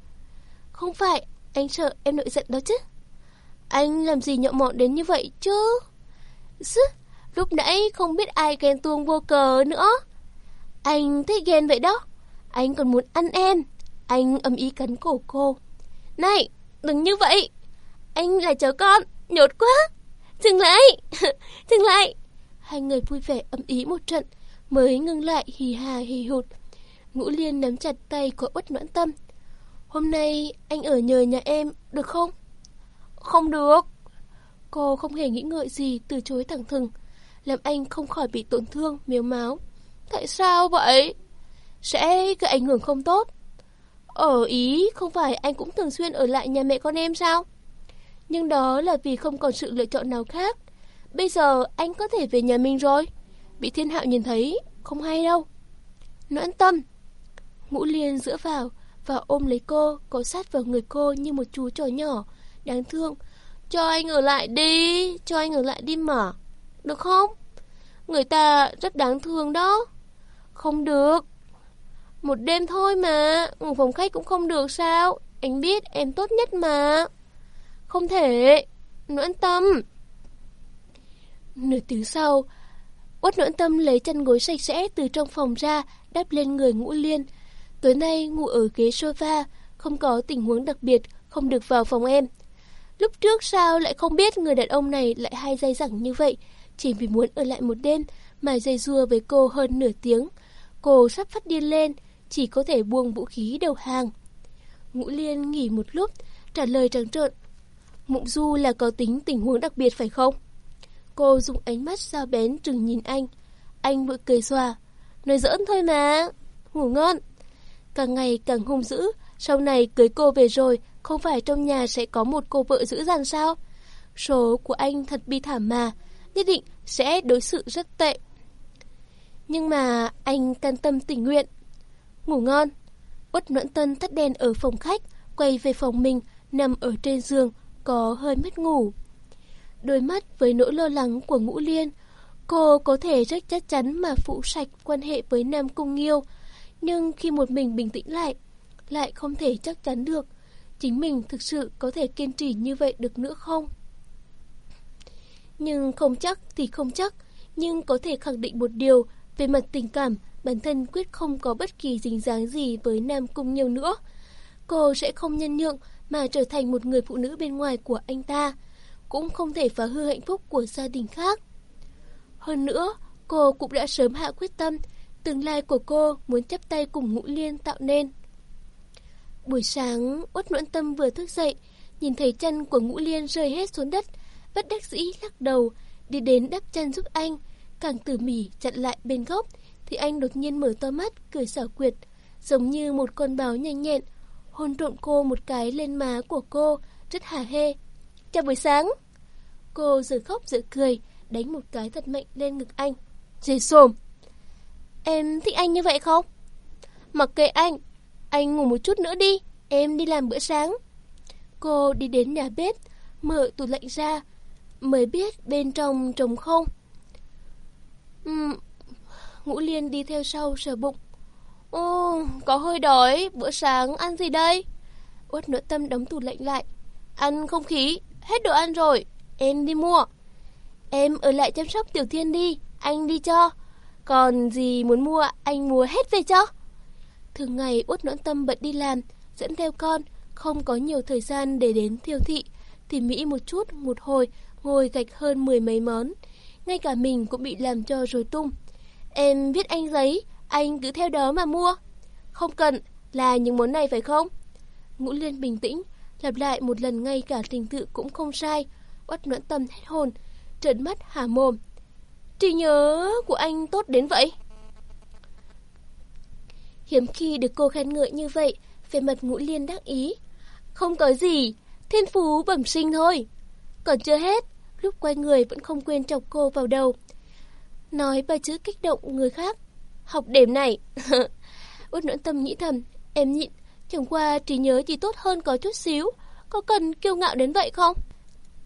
Không phải, anh sợ em nội giận đó chứ. Anh làm gì nhậu mọn đến như vậy chứ? Sứ, lúc nãy không biết ai ghen tuông vô cờ nữa. Anh thích ghen vậy đó. Anh còn muốn ăn em. Anh âm ý cắn cổ cô. Này, đừng như vậy. Anh là cháu con, nhột quá. Dừng lại, dừng lại. Hai người vui vẻ âm ý một trận, mới ngưng lại hì hà hì hụt. Ngũ Liên nắm chặt tay của uất noãn tâm. Hôm nay anh ở nhờ nhà em, được không? Không được. Cô không hề nghĩ ngợi gì từ chối thẳng thừng, làm anh không khỏi bị tổn thương, miếu máu. Tại sao vậy? Sẽ gây ảnh hưởng không tốt. Ở Ý không phải anh cũng thường xuyên ở lại nhà mẹ con em sao? Nhưng đó là vì không còn sự lựa chọn nào khác. Bây giờ anh có thể về nhà mình rồi. Bị thiên hạo nhìn thấy, không hay đâu. Noãn tâm. Ngũ liên giữa vào và ôm lấy cô, có sát vào người cô như một chú trò nhỏ, đáng thương. Cho anh ở lại đi, cho anh ở lại đi mà. Được không? Người ta rất đáng thương đó. Không được. Một đêm thôi mà, ngủ phòng khách cũng không được sao? Anh biết em tốt nhất mà. Không thể. Noãn tâm. Nửa tiếng sau, Uất noãn tâm lấy chân gối sạch sẽ từ trong phòng ra, đắp lên người ngũ liên. Tối nay ngủ ở ghế sofa, không có tình huống đặc biệt, không được vào phòng em. Lúc trước sao lại không biết người đàn ông này lại hay dây dẳng như vậy, chỉ vì muốn ở lại một đêm mà dây dưa với cô hơn nửa tiếng. Cô sắp phát điên lên, chỉ có thể buông vũ khí đầu hàng. Ngũ Liên nghỉ một lúc, trả lời trắng trợn. Mộng Du là có tính tình huống đặc biệt phải không? Cô dùng ánh mắt sao bén trừng nhìn anh. Anh vội cười xòa. Nói giỡn thôi mà. Ngủ ngon. Càng ngày càng hung dữ. Sau này cưới cô về rồi, không phải trong nhà sẽ có một cô vợ dữ dằn sao? Số của anh thật bi thảm mà. Nhất định sẽ đối xử rất tệ. Nhưng mà anh can tâm tình nguyện. Ngủ ngon. Út Noãn Tân tắt đèn ở phòng khách, quay về phòng mình, nằm ở trên giường, có hơi mất ngủ. Đôi mắt với nỗi lo lắng của Ngũ Liên, cô có thể rất chắc chắn mà phụ sạch quan hệ với Nam Cung Nghiêu, nhưng khi một mình bình tĩnh lại, lại không thể chắc chắn được. chính mình thực sự có thể kiên trì như vậy được nữa không? Nhưng không chắc thì không chắc, nhưng có thể khẳng định một điều, về mặt tình cảm, bản thân quyết không có bất kỳ dính dáng gì với Nam Cung nghiêu nữa. Cô sẽ không nhân nhượng mà trở thành một người phụ nữ bên ngoài của anh ta, cũng không thể phá hư hạnh phúc của gia đình khác. Hơn nữa, cô cũng đã sớm hạ quyết tâm, tương lai của cô muốn chấp tay cùng Ngũ Liên tạo nên. Buổi sáng, Uất Nguyễn Tâm vừa thức dậy, nhìn thấy chân của Ngũ Liên rơi hết xuống đất, bất đắc dĩ lắc đầu, đi đến đắp chân giúp anh, càng tử mỉ chặn lại bên góc, thì anh đột nhiên mở to mắt, cười xảo quyệt, giống như một con báo nhanh nhẹn, hôn trộn cô một cái lên má của cô, rất hả hê. Chào buổi sáng! Cô giữ khóc giữ cười, đánh một cái thật mạnh lên ngực anh. Dì xồm! Em thích anh như vậy không? Mặc kệ anh, anh ngủ một chút nữa đi, em đi làm bữa sáng. Cô đi đến nhà bếp, mở tủ lạnh ra, mới biết bên trong trống không. Uhm, Ngũ Liên đi theo sau sờ bụng. Ồ, có hơi đói, bữa sáng ăn gì đây? Uất nửa tâm đóng tủ lạnh lại. Ăn không khí, hết đồ ăn rồi, em đi mua. Em ở lại chăm sóc Tiểu Thiên đi, anh đi cho. Còn gì muốn mua, anh mua hết về cho. Thường ngày Út nỗi Tâm bận đi làm, dẫn theo con, không có nhiều thời gian để đến thiêu thị, thì Mỹ một chút, một hồi, ngồi gạch hơn mười mấy món. Ngay cả mình cũng bị làm cho rồi tung. Em viết anh giấy, anh cứ theo đó mà mua. Không cần, là những món này phải không? Ngũ Liên bình tĩnh, lặp lại một lần ngay cả trình tự cũng không sai. Uất noãn tâm hết hồn, trợn mắt hả mồm. Trí nhớ của anh tốt đến vậy? Hiếm khi được cô khen ngợi như vậy, về mặt ngũ liên đắc ý. Không có gì, thiên phú bẩm sinh thôi. Còn chưa hết, lúc quay người vẫn không quên chọc cô vào đầu. Nói ba chữ kích động người khác. Học điểm này. Út nỗi tâm nghĩ thầm, em nhịn, chẳng qua trí nhớ chỉ tốt hơn có chút xíu. Có cần kiêu ngạo đến vậy không?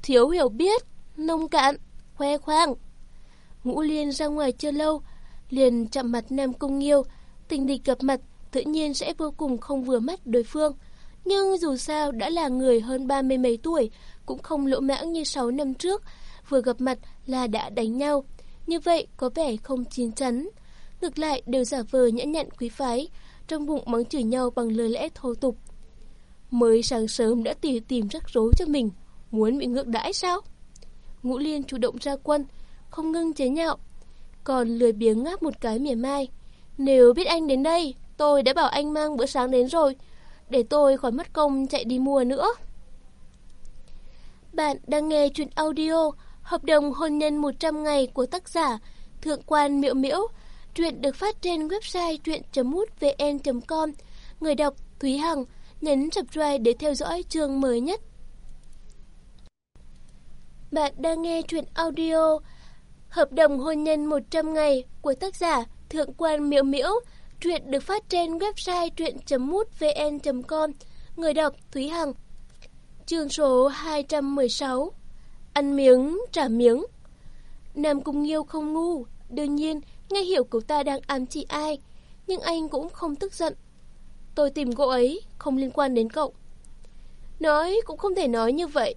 Thiếu hiểu biết, nông cạn, khoe khoang. Ngũ Liên ra ngoài chưa lâu, liền chạm mặt Nam Cung Nghiêu, tình địch gặp mặt tự nhiên sẽ vô cùng không vừa mắt đối phương. Nhưng dù sao đã là người hơn ba mươi mấy tuổi, cũng không lỗ mãng như sáu năm trước, vừa gặp mặt là đã đánh nhau. Như vậy có vẻ không chín chắn. Ngược lại đều giả vờ nhã nhặn quý phái, trong bụng mắng chửi nhau bằng lời lẽ thô tục. Mới sáng sớm đã tìm tìm rắc rối cho mình, muốn bị ngược đãi sao? Ngũ Liên chủ động ra quân, không ngưng chế nhạo, còn lười biếng ngáp một cái mỉa mai. Nếu biết anh đến đây, tôi đã bảo anh mang bữa sáng đến rồi, để tôi khỏi mất công chạy đi mua nữa. Bạn đang nghe chuyện audio Hợp đồng hôn nhân 100 ngày của tác giả Thượng quan Miễu Miễu. Truyện được phát trên website truyện.mútvn.com. Người đọc Thúy Hằng nhấn subscribe để theo dõi chương mới nhất. Bạn đang nghe truyện audio Hợp đồng hôn nhân 100 ngày của tác giả Thượng quan Miễu Miễu. Truyện được phát trên website truyện.mútvn.com. Người đọc Thúy Hằng. Chương số 216. Ăn miếng trả miếng. Nam Cung Nghiêu không ngu, đương nhiên nghe hiểu cậu ta đang ám chỉ ai, nhưng anh cũng không tức giận. Tôi tìm cô ấy, không liên quan đến cậu. Nói cũng không thể nói như vậy.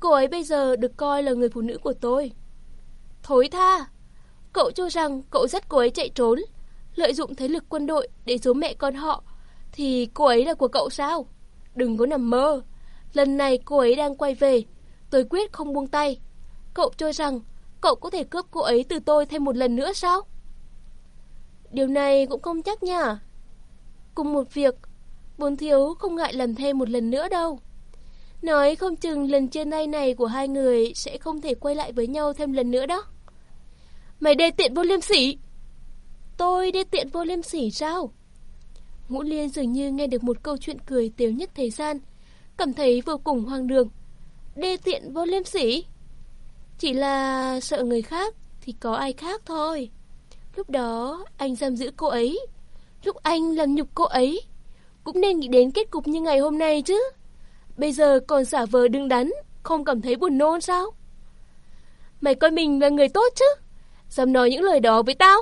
Cô ấy bây giờ được coi là người phụ nữ của tôi. Thối tha! Cậu cho rằng cậu dắt cô ấy chạy trốn, lợi dụng thế lực quân đội để giấu mẹ con họ, thì cô ấy là của cậu sao? Đừng có nằm mơ. Lần này cô ấy đang quay về, tôi quyết không buông tay. Cậu cho rằng cậu có thể cướp cô ấy từ tôi thêm một lần nữa sao? Điều này cũng không chắc nha. Cùng một việc, bốn thiếu không ngại làm thêm một lần nữa đâu. Nói không chừng lần trên tay này của hai người sẽ không thể quay lại với nhau thêm lần nữa đó. Mày đê tiện vô liêm sỉ. Tôi đê tiện vô liêm sỉ sao? Ngũ Liên dường như nghe được một câu chuyện cười tiếu nhất thời gian, cảm thấy vô cùng hoang đường. Đê tiện vô liêm sỉ. Chỉ là sợ người khác thì có ai khác thôi. Lúc đó anh giam giữ cô ấy, lúc anh làm nhục cô ấy, cũng nên nghĩ đến kết cục như ngày hôm nay chứ. Bây giờ còn giả vờ đứng đắn, không cảm thấy buồn nôn sao? Mày coi mình là người tốt chứ? Dám nói những lời đó với tao?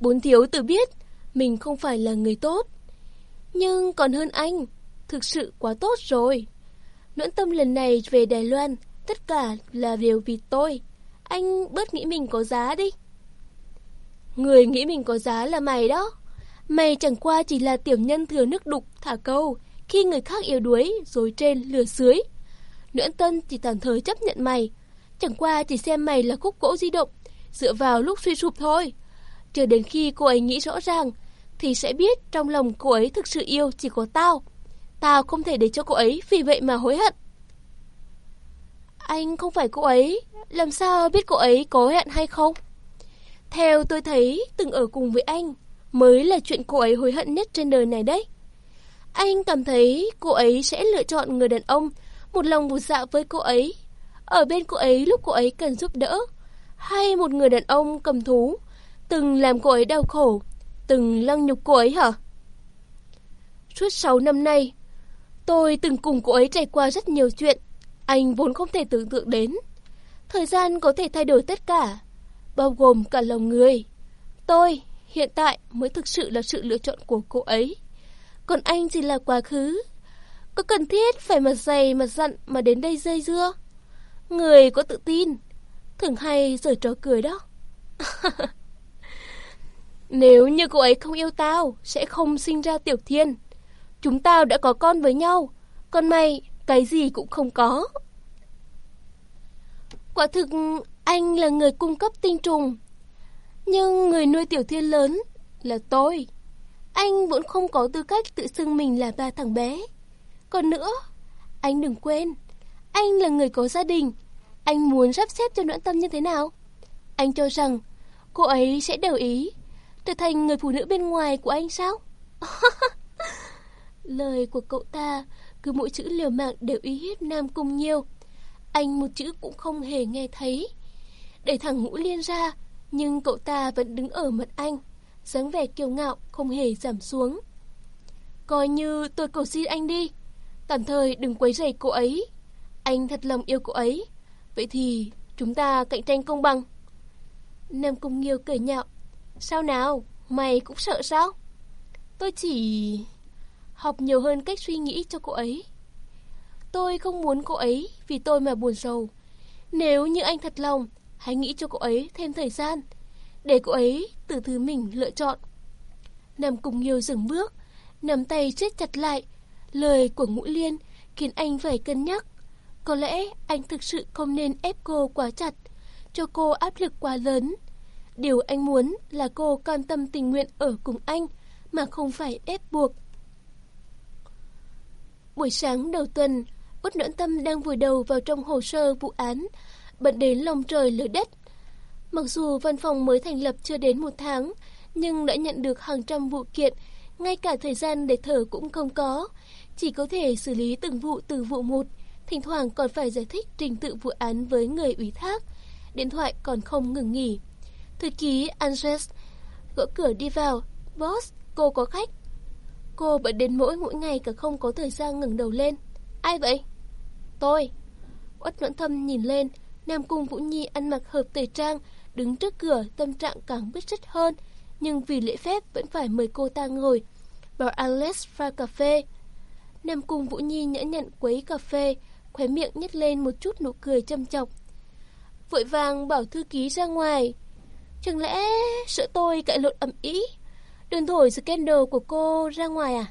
Bốn thiếu tự biết mình không phải là người tốt. Nhưng còn hơn anh, thực sự quá tốt rồi. Nguyễn tâm lần này về Đài Loan, tất cả là đều vì tôi. Anh bớt nghĩ mình có giá đi. Người nghĩ mình có giá là mày đó. Mày chẳng qua chỉ là tiểu nhân thừa nước đục thả câu, khi người khác yếu đuối, rồi trên lừa dưới. Nguyễn Tân chỉ tạm thời chấp nhận mày, chẳng qua chỉ xem mày là khúc gỗ di động, dựa vào lúc suy sụp thôi. Chờ đến khi cô ấy nghĩ rõ ràng, thì sẽ biết trong lòng cô ấy thực sự yêu chỉ có tao. Tao không thể để cho cô ấy vì vậy mà hối hận. Anh không phải cô ấy, làm sao biết cô ấy có hẹn hay không? Theo tôi thấy, từng ở cùng với anh mới là chuyện cô ấy hối hận nhất trên đời này đấy. Anh cảm thấy cô ấy sẽ lựa chọn người đàn ông một lòng một dạ với cô ấy, ở bên cô ấy lúc cô ấy cần giúp đỡ, hay một người đàn ông cầm thú, từng làm cô ấy đau khổ, từng lăng nhục cô ấy hả? Suốt 6 năm nay, tôi từng cùng cô ấy trải qua rất nhiều chuyện, anh vốn không thể tưởng tượng đến. Thời gian có thể thay đổi tất cả, bao gồm cả lòng người. Tôi, hiện tại mới thực sự là sự lựa chọn của cô ấy. Còn anh chỉ là quá khứ. Có cần thiết phải mặt dày mặt dặn mà đến đây dây dưa? Người có tự tin, thường hay giở trò cười đó. Nếu như cô ấy không yêu tao, sẽ không sinh ra tiểu thiên. Chúng tao đã có con với nhau, còn mày cái gì cũng không có. Quả thực anh là người cung cấp tinh trùng, nhưng người nuôi tiểu thiên lớn là tôi. Anh vẫn không có tư cách tự xưng mình là ba thằng bé. Còn nữa, anh đừng quên, anh là người có gia đình. Anh muốn sắp xếp cho Noãn Tâm như thế nào? Anh cho rằng cô ấy sẽ đều ý trở thành người phụ nữ bên ngoài của anh sao? Lời của cậu ta cứ mỗi chữ liều mạng đều uy hiếp Nam Cung Nhiêu. Anh một chữ cũng không hề nghe thấy. Để thằng Ngũ Liên ra, nhưng cậu ta vẫn đứng ở mặt anh, dáng vẻ kiêu ngạo không hề giảm xuống. Coi như tôi cầu xin anh đi, tạm thời đừng quấy rầy cô ấy. Anh thật lòng yêu cô ấy, vậy thì chúng ta cạnh tranh công bằng. Nam Cung Nghiêu cười nhạo, sao nào, mày cũng sợ sao? Tôi chỉ học nhiều hơn cách suy nghĩ cho cô ấy. Tôi không muốn cô ấy vì tôi mà buồn sầu. Nếu như anh thật lòng, hãy nghĩ cho cô ấy thêm thời gian, để cô ấy từ thứ mình lựa chọn. Nằm cùng nhiều dừng bước, nắm tay siết chặt lại. Lời của Ngũ Liên khiến anh phải cân nhắc. Có lẽ anh thực sự không nên ép cô quá chặt, cho cô áp lực quá lớn. Điều anh muốn là cô cam tâm tình nguyện ở cùng anh, mà không phải ép buộc. Buổi sáng đầu tuần, Út Noãn Tâm đang vùi đầu vào trong hồ sơ vụ án, bận đến lòng trời lở đất. Mặc dù văn phòng mới thành lập chưa đến một tháng, nhưng đã nhận được hàng trăm vụ kiện, ngay cả thời gian để thở cũng không có, chỉ có thể xử lý từng vụ từ vụ một, thỉnh thoảng còn phải giải thích trình tự vụ án với người ủy thác. Điện thoại còn không ngừng nghỉ. Thư ký Andres gõ cửa đi vào, "Boss, cô có khách." Cô bận đến mỗi mỗi ngày cả không có thời gian ngẩng đầu lên. "Ai vậy?" "Tôi." Uất Noãn Thâm nhìn lên, Nam Cung Vũ Nhi ăn mặc hợp tề trang, đứng trước cửa tâm trạng càng bứt rứt hơn, nhưng vì lễ phép vẫn phải mời cô ta ngồi. Bảo Alex pha cà phê. Nam Cung Vũ Nhi nhẫn nhận quấy cà phê, khóe miệng nhếch lên một chút nụ cười châm chọc. Vội vàng bảo thư ký ra ngoài. Chẳng lẽ sợ tôi cãi lộn ầm ĩ, đừng thổi scandal của cô ra ngoài à?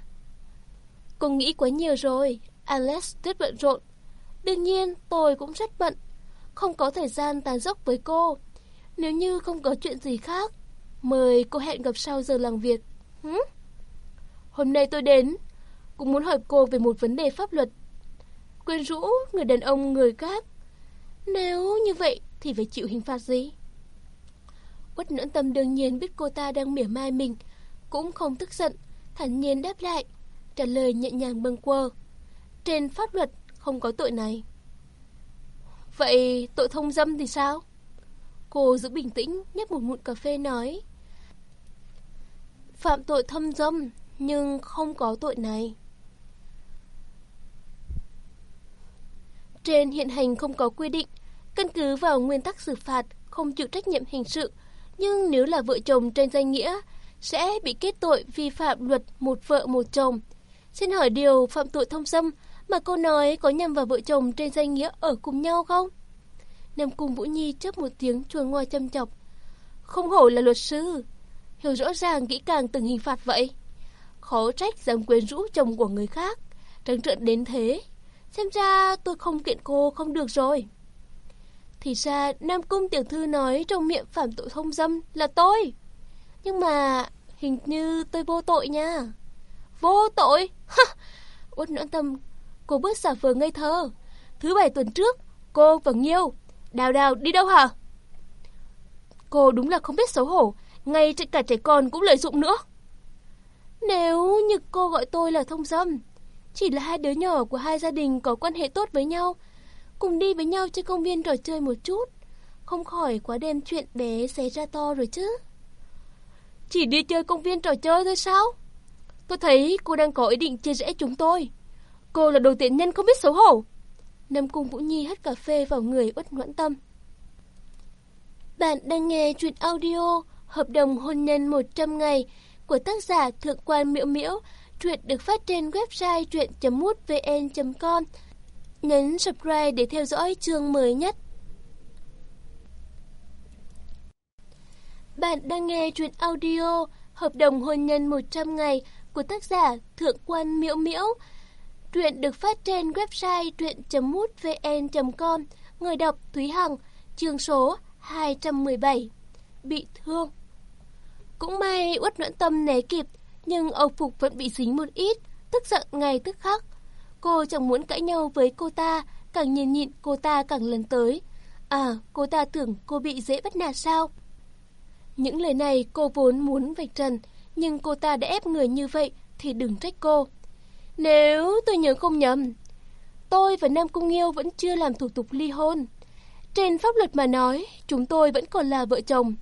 Cô nghĩ quá nhiều rồi, Alex rất bận rộn. Đương nhiên tôi cũng rất bận, không có thời gian tàn dốc với cô. Nếu như không có chuyện gì khác, mời cô hẹn gặp sau giờ làm việc. hử? Hôm nay tôi đến, cũng muốn hỏi cô về một vấn đề pháp luật. Quyên rũ người đàn ông người khác. Nếu như vậy thì phải chịu hình phạt gì? Quất nưỡng tâm đương nhiên biết cô ta đang mỉa mai mình, cũng không tức giận, thản nhiên đáp lại, trả lời nhẹ nhàng bâng quơ. Trên pháp luật không có tội này. Vậy tội thông dâm thì sao? Cô giữ bình tĩnh, nhấp một muỗng cà phê nói. Phạm tội thông dâm, nhưng không có tội này. Trên hiện hành không có quy định, căn cứ vào nguyên tắc xử phạt không chịu trách nhiệm hình sự, nhưng nếu là vợ chồng trên danh nghĩa sẽ bị kết tội vi phạm luật một vợ một chồng. Xin hỏi điều phạm tội thông dâm mà cô nói có nhằm vào vợ chồng trên danh nghĩa ở cùng nhau không? Nam Cung Vũ Nhi chớp một tiếng chua ngoa châm chọc. Không hổ là luật sư, hiểu rõ ràng kỹ càng từng hình phạt vậy. Khó trách dám quyến rũ chồng của người khác, trắng trợn đến thế. Xem ra tôi không kiện cô không được rồi. Thì ra Nam Cung Tiểu Thư nói trong miệng phạm tội thông dâm là tôi. Nhưng mà hình như tôi vô tội nha. Vô tội? Ha! Uất tâm, cô bước xả vờ ngây thơ. Thứ bảy tuần trước, cô và Nghiêu. Đào đào đi đâu hả? Cô đúng là không biết xấu hổ, ngay cả trẻ con cũng lợi dụng nữa. Nếu như cô gọi tôi là thông dâm, chỉ là hai đứa nhỏ của hai gia đình có quan hệ tốt với nhau, cùng đi với nhau trên công viên trò chơi một chút, không khỏi quá đêm chuyện bé xé ra to rồi chứ. Chỉ đi chơi công viên trò chơi thôi sao? Tôi thấy cô đang có ý định chia rẽ chúng tôi. Cô là đồ tiện nhân không biết xấu hổ. Nam Cung Vũ Nhi hất cà phê vào người uất ngoãn tâm. Bạn đang nghe chuyện audio Hợp đồng hôn nhân 100 ngày của tác giả Thượng quan Miễu Miễu. Truyện được phát trên website truyện.mútvn.com. Nhấn subscribe để theo dõi chương mới nhất. Bạn đang nghe truyện audio Hợp đồng hôn nhân 100 ngày của tác giả Thượng quan Miễu Miễu. Truyện được phát trên website truyện.mútvn.com. Người đọc Thúy Hằng, chương số 217. Bị thương. Cũng may uất noãn tâm né kịp, nhưng Âu Phục vẫn bị dính một ít, tức giận ngay tức khắc. Cô chẳng muốn cãi nhau với cô ta, càng nhìn nhịn cô ta càng lần tới. À, cô ta tưởng cô bị dễ bắt nạt sao? Những lời này cô vốn muốn vạch trần, nhưng cô ta đã ép người như vậy thì đừng trách cô. Nếu tôi nhớ không nhầm, tôi và Nam Cung Nghiêu vẫn chưa làm thủ tục ly hôn. Trên pháp luật mà nói, chúng tôi vẫn còn là vợ chồng.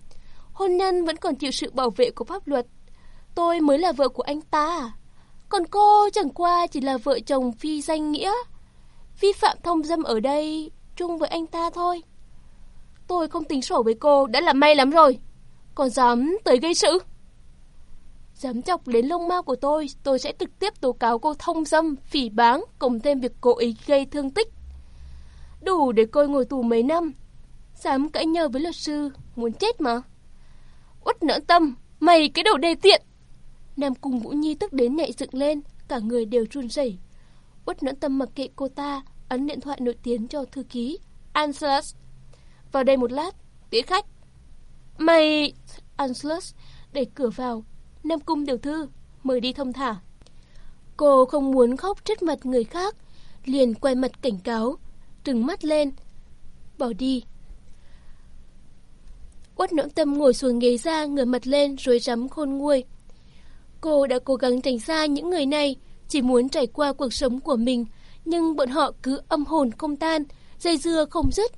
Hôn nhân vẫn còn chịu sự bảo vệ của pháp luật. Tôi mới là vợ của anh ta. Còn cô chẳng qua chỉ là vợ chồng phi danh nghĩa. Vi phạm thông dâm ở đây chung với anh ta thôi. Tôi không tính sổ với cô đã là may lắm rồi. Còn dám tới gây sự. Dám chọc đến lông mao của tôi, tôi sẽ trực tiếp tố cáo cô thông dâm, phỉ báng, cùng thêm việc cố ý gây thương tích. Đủ để cô ngồi tù mấy năm. Dám cãi nhau với luật sư, muốn chết mà. Út nỡ tâm, mày cái đầu đề tiện. Nam Cung Vũ Nhi tức đến nhảy dựng lên, cả người đều run rẩy. Út nỡ tâm mặc kệ cô ta, ấn điện thoại nổi tiếng cho thư ký. Anselus, vào đây một lát, tiễn khách. Mày... Anslus đẩy cửa vào. Nam Cung tiểu thư, mời đi thông thả. Cô không muốn khóc trước mặt người khác, liền quay mặt cảnh cáo, trừng mắt lên. Bỏ đi. Quất nỗi tâm ngồi xuống ghế ra, ngửa mặt lên rồi rắm khôn nguôi. Cô đã cố gắng tránh xa những người này, chỉ muốn trải qua cuộc sống của mình, nhưng bọn họ cứ âm hồn không tan, dây dưa không dứt,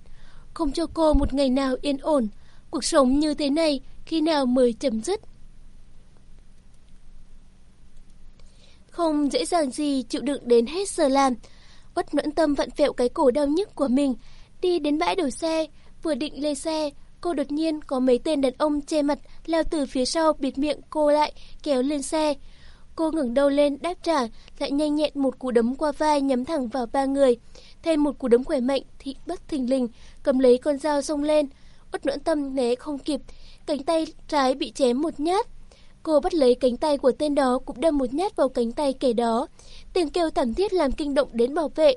không cho cô một ngày nào yên ổn. Cuộc sống như thế này khi nào mới chấm dứt? Không dễ dàng gì chịu đựng đến hết giờ làm. Quất noãn tâm vặn vẹo cái cổ đau nhức của mình, đi đến bãi đổ xe, vừa định lên xe, cô đột nhiên có mấy tên đàn ông che mặt lao từ phía sau bịt miệng cô lại, kéo lên xe. Cô ngẩng đầu lên đáp trả, lại nhanh nhẹn một cú đấm qua vai nhắm thẳng vào ba người. Thêm một cú đấm khỏe mạnh thì bất thình lình, cầm lấy con dao xông lên. Út noãn tâm né không kịp, cánh tay trái bị chém một nhát. Cô bắt lấy cánh tay của tên đó cũng đâm một nhát vào cánh tay kẻ đó. Tiếng kêu thảm thiết làm kinh động đến bảo vệ.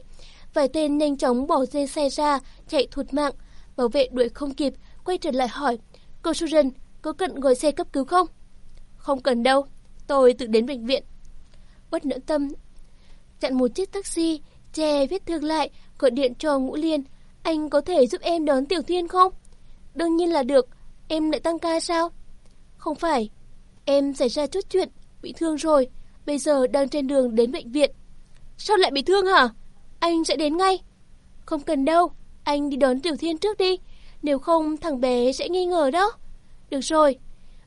Vài tên nhanh chóng bỏ dây xe ra, chạy thụt mạng. Bảo vệ đuổi không kịp, quay trở lại hỏi. Cô Susan, có cần gọi xe cấp cứu không? Không cần đâu, tôi tự đến bệnh viện. Bất nỡ tâm chặn một chiếc taxi, che vết thương lại, gọi điện cho Ngũ Liên. Anh có thể giúp em đón Tiểu Thiên không? Đương nhiên là được, em lại tăng ca sao? Không phải, em xảy ra chút chuyện, bị thương rồi, bây giờ đang trên đường đến bệnh viện. Sao lại bị thương hả? Anh sẽ đến ngay. Không cần đâu, anh đi đón Tiểu Thiên trước đi, nếu không thằng bé sẽ nghi ngờ đó. Được rồi,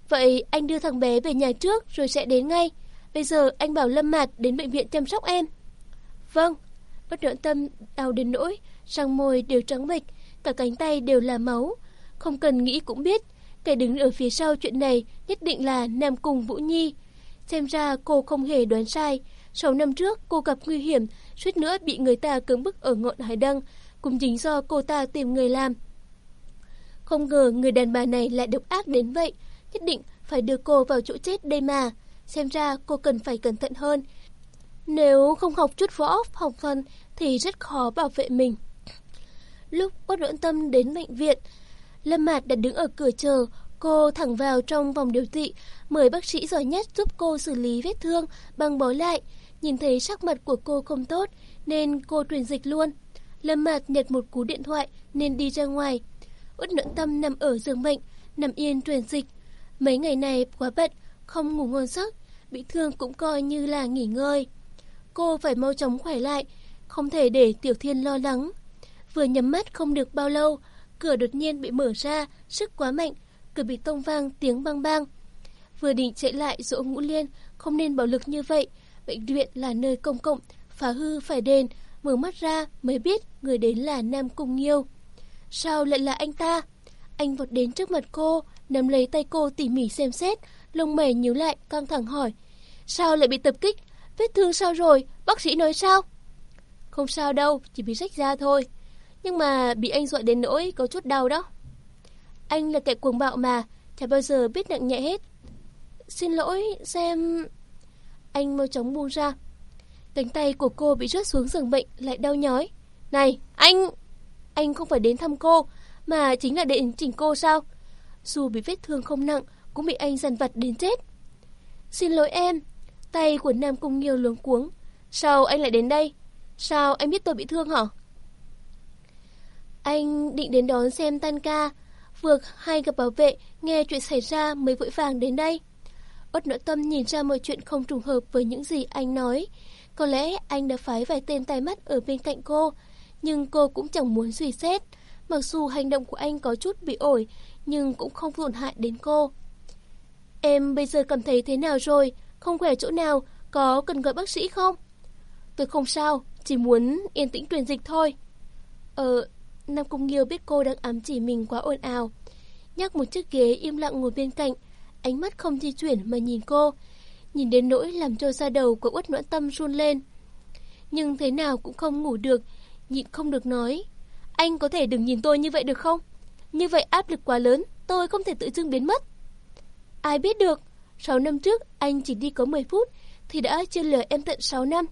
vậy anh đưa thằng bé về nhà trước rồi sẽ đến ngay. Bây giờ anh bảo Lâm Mạt đến bệnh viện chăm sóc em. Vâng, bất nhẫn tâm đau đến nỗi, răng môi đều trắng bệch, cả cánh tay đều là máu. Không cần nghĩ cũng biết, kẻ đứng ở phía sau chuyện này nhất định là Nam Cung Vũ Nhi. Xem ra cô không hề đoán sai. 6 năm trước cô gặp nguy hiểm, suýt nữa bị người ta cưỡng bức ở ngọn hải đăng, cũng chính do cô ta tìm người làm. Không ngờ người đàn bà này lại độc ác đến vậy, nhất định phải đưa cô vào chỗ chết đây mà. Xem ra cô cần phải cẩn thận hơn. Nếu không học chút võ học phần thì rất khó bảo vệ mình. Lúc Bất luận Tâm đến bệnh viện, Lâm Mạt đã đứng ở cửa chờ, cô thẳng vào trong vòng điều trị, mời bác sĩ giỏi nhất giúp cô xử lý vết thương, băng bó lại. Nhìn thấy sắc mặt của cô không tốt, nên cô truyền dịch luôn. Lâm Mạt nhặt một cú điện thoại nên đi ra ngoài. Út Nhuận Tâm nằm ở giường bệnh, nằm yên truyền dịch. Mấy ngày này quá bận, không ngủ ngon giấc, bị thương cũng coi như là nghỉ ngơi. Cô phải mau chóng khỏe lại, không thể để Tiểu Thiên lo lắng. Vừa nhắm mắt không được bao lâu, cửa đột nhiên bị mở ra, sức quá mạnh, cửa bị tông vang tiếng bang bang. Vừa định chạy lại dỗ ngũ liên, không nên bạo lực như vậy, bệnh viện là nơi công cộng, phá hư phải đền, mở mắt ra mới biết người đến là Nam Cung Nghiêu. Sao lại là anh ta? Anh vọt đến trước mặt cô, nắm lấy tay cô tỉ mỉ xem xét, lông mày nhíu lại, căng thẳng hỏi. Sao lại bị tập kích? Vết thương sao rồi? Bác sĩ nói sao? Không sao đâu, chỉ bị rách da thôi. Nhưng mà bị anh dọa đến nỗi có chút đau đó. Anh là kẻ cuồng bạo mà, chả bao giờ biết nặng nhẹ hết. Xin lỗi, xem... Anh mau chóng buông ra. Cánh tay của cô bị rớt xuống giường bệnh lại đau nhói. Này, anh... Anh không phải đến thăm cô, mà chính là đến chỉnh cô sao? Dù bị vết thương không nặng, cũng bị anh dằn vặt đến chết. Xin lỗi em. Tay của Nam Cung Nghiêu luống cuống. Sao anh lại đến đây? Sao anh biết tôi bị thương hả? Anh định đến đón xem tan ca. Vừa hay gặp bảo vệ, nghe chuyện xảy ra mới vội vàng đến đây. ốt nội tâm nhìn ra mọi chuyện không trùng hợp với những gì anh nói. Có lẽ anh đã phái vài tên tay mắt ở bên cạnh cô, nhưng cô cũng chẳng muốn suy xét. Mặc dù hành động của anh có chút bị ổi, nhưng cũng không tổn hại đến cô. Em bây giờ cảm thấy thế nào rồi? Không khỏe chỗ nào? Có cần gọi bác sĩ không? Tôi không sao, chỉ muốn yên tĩnh truyền dịch thôi. Ờ, Nam Cung Nghiêu biết cô đang ám chỉ mình quá ồn ào. Nhắc một chiếc ghế im lặng ngồi bên cạnh, ánh mắt không di chuyển mà nhìn cô. Nhìn đến nỗi làm cho da đầu của uất noãn tâm run lên. Nhưng thế nào cũng không ngủ được, nhịn không được nói. Anh có thể đừng nhìn tôi như vậy được không? Như vậy áp lực quá lớn, tôi không thể tự dưng biến mất. Ai biết được, 6 năm trước anh chỉ đi có 10 phút thì đã chia lừa em tận 6 năm.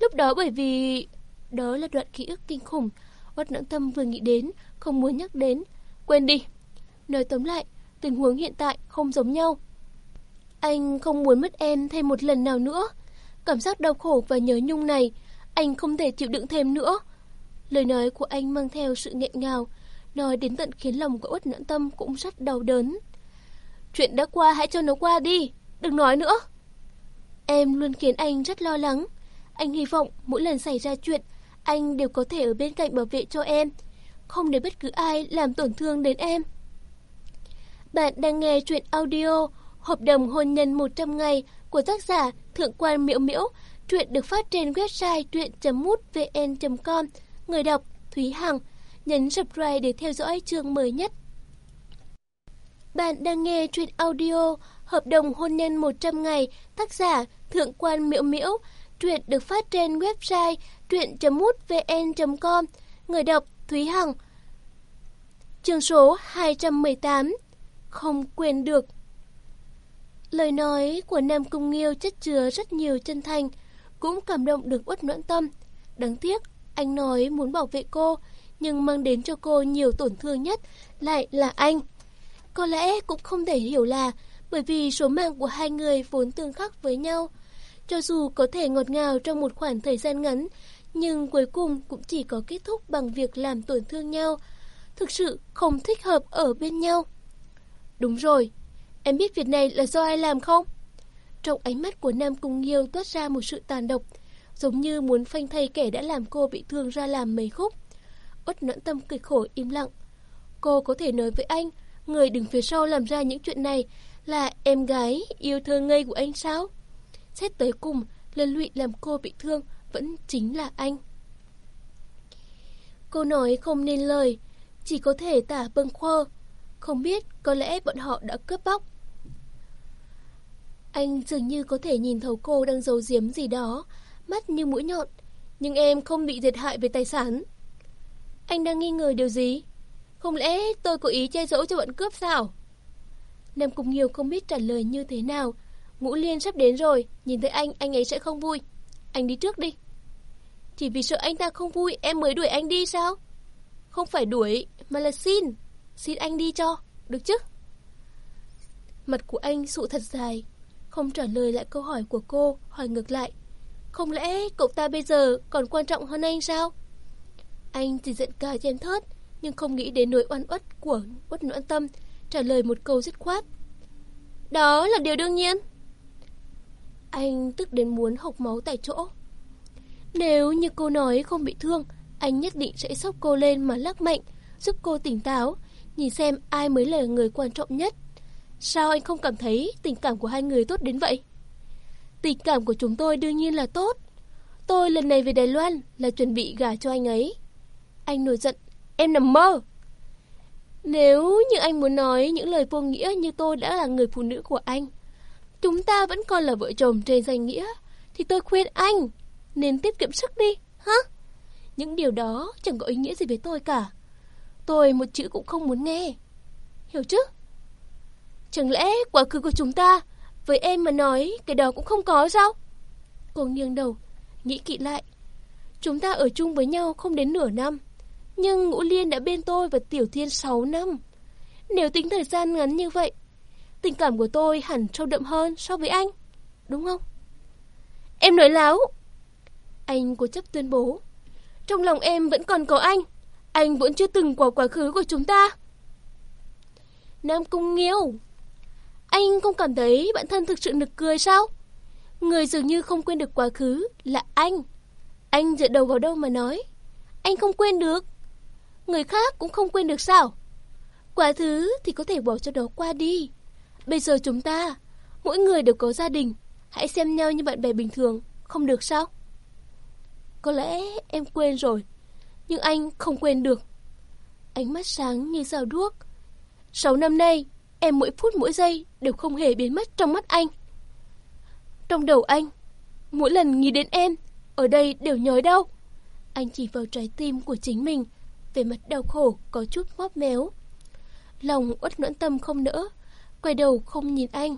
Lúc đó bởi vì... Đó là đoạn ký ức kinh khủng Uất nặng tâm vừa nghĩ đến, Không muốn nhắc đến. Quên đi. Nói tóm lại, Tình huống hiện tại không giống nhau. Anh không muốn mất em thêm một lần nào nữa. Cảm giác đau khổ và nhớ nhung này, Anh không thể chịu đựng thêm nữa. Lời nói của anh mang theo sự nghẹn ngào, Nói đến tận khiến lòng của Uất Nhẫn Tâm cũng rất đau đớn. Chuyện đã qua, hãy cho nó qua đi, Đừng nói nữa. Em luôn khiến anh rất lo lắng. Anh hy vọng mỗi lần xảy ra chuyện anh đều có thể ở bên cạnh bảo vệ cho em. Không để bất cứ ai làm tổn thương đến em. Bạn đang nghe chuyện audio Hợp đồng hôn nhân 100 ngày của tác giả Thượng quan Miễu Miễu. Chuyện được phát trên website truyện.mútvn.com Người đọc Thúy Hằng. Nhấn subscribe để theo dõi chương mới nhất. Bạn đang nghe truyện audio Hợp đồng hôn nhân 100 ngày, tác giả Thượng quan Miễu Miễu. Truyện được phát trên website truyện.mútvn.com. Người đọc Thúy Hằng. Chương số 218. Không quên được. Lời nói của Nam Cung Nghiêu chất chứa rất nhiều chân thành, cũng cảm động được uất noãn tâm. Đáng tiếc, anh nói muốn bảo vệ cô, nhưng mang đến cho cô nhiều tổn thương nhất lại là anh. Có lẽ cũng không thể hiểu là bởi vì số mạng của hai người vốn tương khắc với nhau. Cho dù có thể ngọt ngào trong một khoảng thời gian ngắn, nhưng cuối cùng cũng chỉ có kết thúc bằng việc làm tổn thương nhau. Thực sự không thích hợp ở bên nhau. Đúng rồi, em biết việc này là do ai làm không? Trong ánh mắt của Nam Cung Nghiêu toát ra một sự tàn độc, giống như muốn phanh thay kẻ đã làm cô bị thương ra làm mấy khúc. Út nẫn tâm cực khổ im lặng. Cô có thể nói với anh Người đứng phía sau làm ra những chuyện này là em gái yêu thơ ngây của anh sao? Xét tới cùng, lần lụy làm cô bị thương vẫn chính là anh. Cô nói không nên lời, chỉ có thể tả bâng khuơ. Không biết có lẽ bọn họ đã cướp bóc. Anh dường như có thể nhìn thấu cô đang giấu giếm gì đó, mắt như mũi nhọn. Nhưng em không bị thiệt hại về tài sản. Anh đang nghi ngờ điều gì? Không lẽ tôi có ý che giấu cho bọn cướp sao? Nam Cung Nghiêu không biết trả lời như thế nào. Ngũ Liên sắp đến rồi, nhìn thấy anh, anh ấy sẽ không vui. Anh đi trước đi. Chỉ vì sợ anh ta không vui, em mới đuổi anh đi sao? Không phải đuổi, mà là xin. Xin anh đi cho, được chứ? Mặt của anh sụ thật dài, không trả lời lại câu hỏi của cô, hỏi ngược lại. Không lẽ cậu ta bây giờ còn quan trọng hơn anh sao? Anh chỉ giận cả chém thớt, nhưng không nghĩ đến nỗi oan uất của uất noãn tâm, trả lời một câu dứt khoát. Đó là điều đương nhiên. Anh tức đến muốn hộc máu tại chỗ. Nếu như cô nói không bị thương, anh nhất định sẽ sốc cô lên mà lắc mạnh, giúp cô tỉnh táo, nhìn xem ai mới là người quan trọng nhất. Sao anh không cảm thấy tình cảm của hai người tốt đến vậy? Tình cảm của chúng tôi đương nhiên là tốt. Tôi lần này về Đài Loan là chuẩn bị gả cho anh ấy. Anh nổi giận, em nằm mơ. Nếu như anh muốn nói những lời vô nghĩa như tôi đã là người phụ nữ của anh, chúng ta vẫn còn là vợ chồng trên danh nghĩa, thì tôi khuyên anh nên tiết kiệm sức đi, hả? Những điều đó chẳng có ý nghĩa gì với tôi cả. Tôi một chữ cũng không muốn nghe. Hiểu chứ? Chẳng lẽ quá khứ của chúng ta với em mà nói cái đó cũng không có sao? Cô nghiêng đầu, nghĩ kỹ lại. Chúng ta ở chung với nhau không đến nửa năm. Nhưng Ngũ Liên đã bên tôi và Tiểu Thiên 6 năm. Nếu tính thời gian ngắn như vậy, tình cảm của tôi hẳn sâu đậm hơn so với anh. Đúng không? Em nói láo. Anh cố chấp tuyên bố. Trong lòng em vẫn còn có anh. Anh vẫn chưa từng qua quá khứ của chúng ta. Nam Cung Nghiêu. Anh không cảm thấy bản thân thực sự nực cười sao? Người dường như không quên được quá khứ là anh. Anh dựa đầu vào đâu mà nói? Anh không quên được. Người khác cũng không quên được sao? Quá thứ thì có thể bỏ cho đó qua đi. Bây giờ chúng ta, mỗi người đều có gia đình. Hãy xem nhau như bạn bè bình thường, không được sao? Có lẽ em quên rồi, nhưng anh không quên được. Ánh mắt sáng như rào đuốc. Sáu năm nay, em mỗi phút mỗi giây đều không hề biến mất trong mắt anh. Trong đầu anh, mỗi lần nghĩ đến em, ở đây đều nhói đau. Anh chỉ vào trái tim của chính mình, về mặt đau khổ có chút móp méo. Lòng uất nỗi tâm không nỡ, quay đầu không nhìn anh.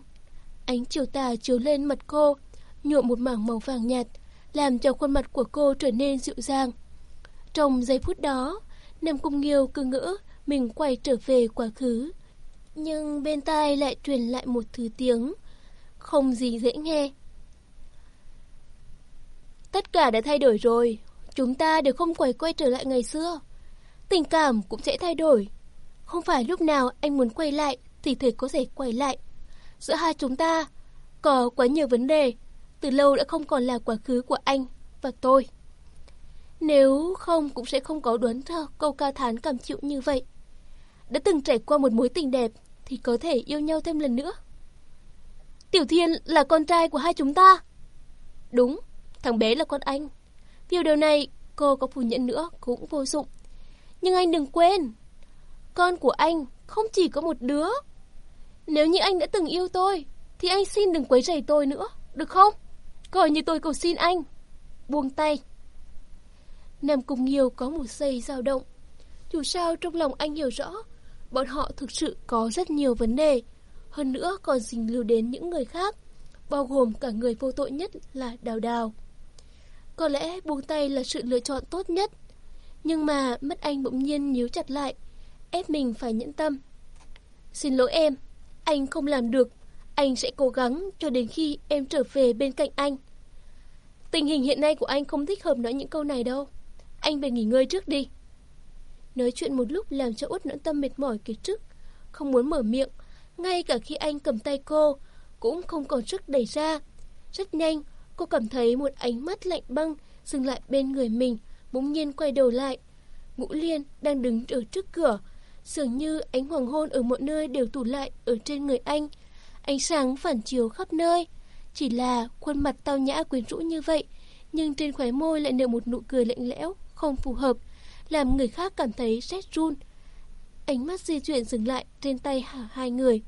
Ánh chiều tà chiếu lên mặt cô, nhuộm một mảng màu vàng nhạt, làm cho khuôn mặt của cô trở nên dịu dàng. Trong giây phút đó, Nam Cung Nghiêu cứ ngỡ mình quay trở về quá khứ. Nhưng bên tai lại truyền lại một thứ tiếng, không gì dễ nghe. Tất cả đã thay đổi rồi, chúng ta đều không quay quay trở lại ngày xưa. Tình cảm cũng sẽ thay đổi. Không phải lúc nào anh muốn quay lại thì thể có thể quay lại. Giữa hai chúng ta có quá nhiều vấn đề, từ lâu đã không còn là quá khứ của anh và tôi. Nếu không cũng sẽ không có đoán thơ câu ca thán cảm chịu như vậy. Đã từng trải qua một mối tình đẹp thì có thể yêu nhau thêm lần nữa. Tiểu Thiên là con trai của hai chúng ta. Đúng, thằng bé là con anh. Vì điều này cô có phủ nhận nữa cũng vô dụng. Nhưng anh đừng quên, con của anh không chỉ có một đứa. Nếu như anh đã từng yêu tôi, thì anh xin đừng quấy rầy tôi nữa, được không? Coi như tôi cầu xin anh. Buông tay. Nam Cung Nghiêu có một giây dao động. Dù sao trong lòng anh hiểu rõ, bọn họ thực sự có rất nhiều vấn đề. Hơn nữa còn dính lưu đến những người khác, bao gồm cả người vô tội nhất là Đào Đào. Có lẽ buông tay là sự lựa chọn tốt nhất. Nhưng mà mắt anh bỗng nhiên nhíu chặt lại, ép mình phải nhẫn tâm. Xin lỗi em, anh không làm được. Anh sẽ cố gắng cho đến khi em trở về bên cạnh anh. Tình hình hiện nay của anh không thích hợp nói những câu này đâu. Anh về nghỉ ngơi trước đi. Nói chuyện một lúc làm cho út nỗi tâm mệt mỏi kiệt sức, không muốn mở miệng. Ngay cả khi anh cầm tay cô, cũng không còn sức đẩy ra. Rất nhanh, cô cảm thấy một ánh mắt lạnh băng dừng lại bên người mình, bỗng nhiên quay đầu lại. Ngũ Liên đang đứng ở trước cửa, dường như ánh hoàng hôn ở mọi nơi đều tụ lại ở trên người anh. Ánh sáng phản chiếu khắp nơi, chỉ là khuôn mặt tao nhã quyến rũ như vậy, nhưng trên khóe môi lại nở một nụ cười lạnh lẽo, không phù hợp, làm người khác cảm thấy rét run. Ánh mắt di chuyển dừng lại trên tay hai người.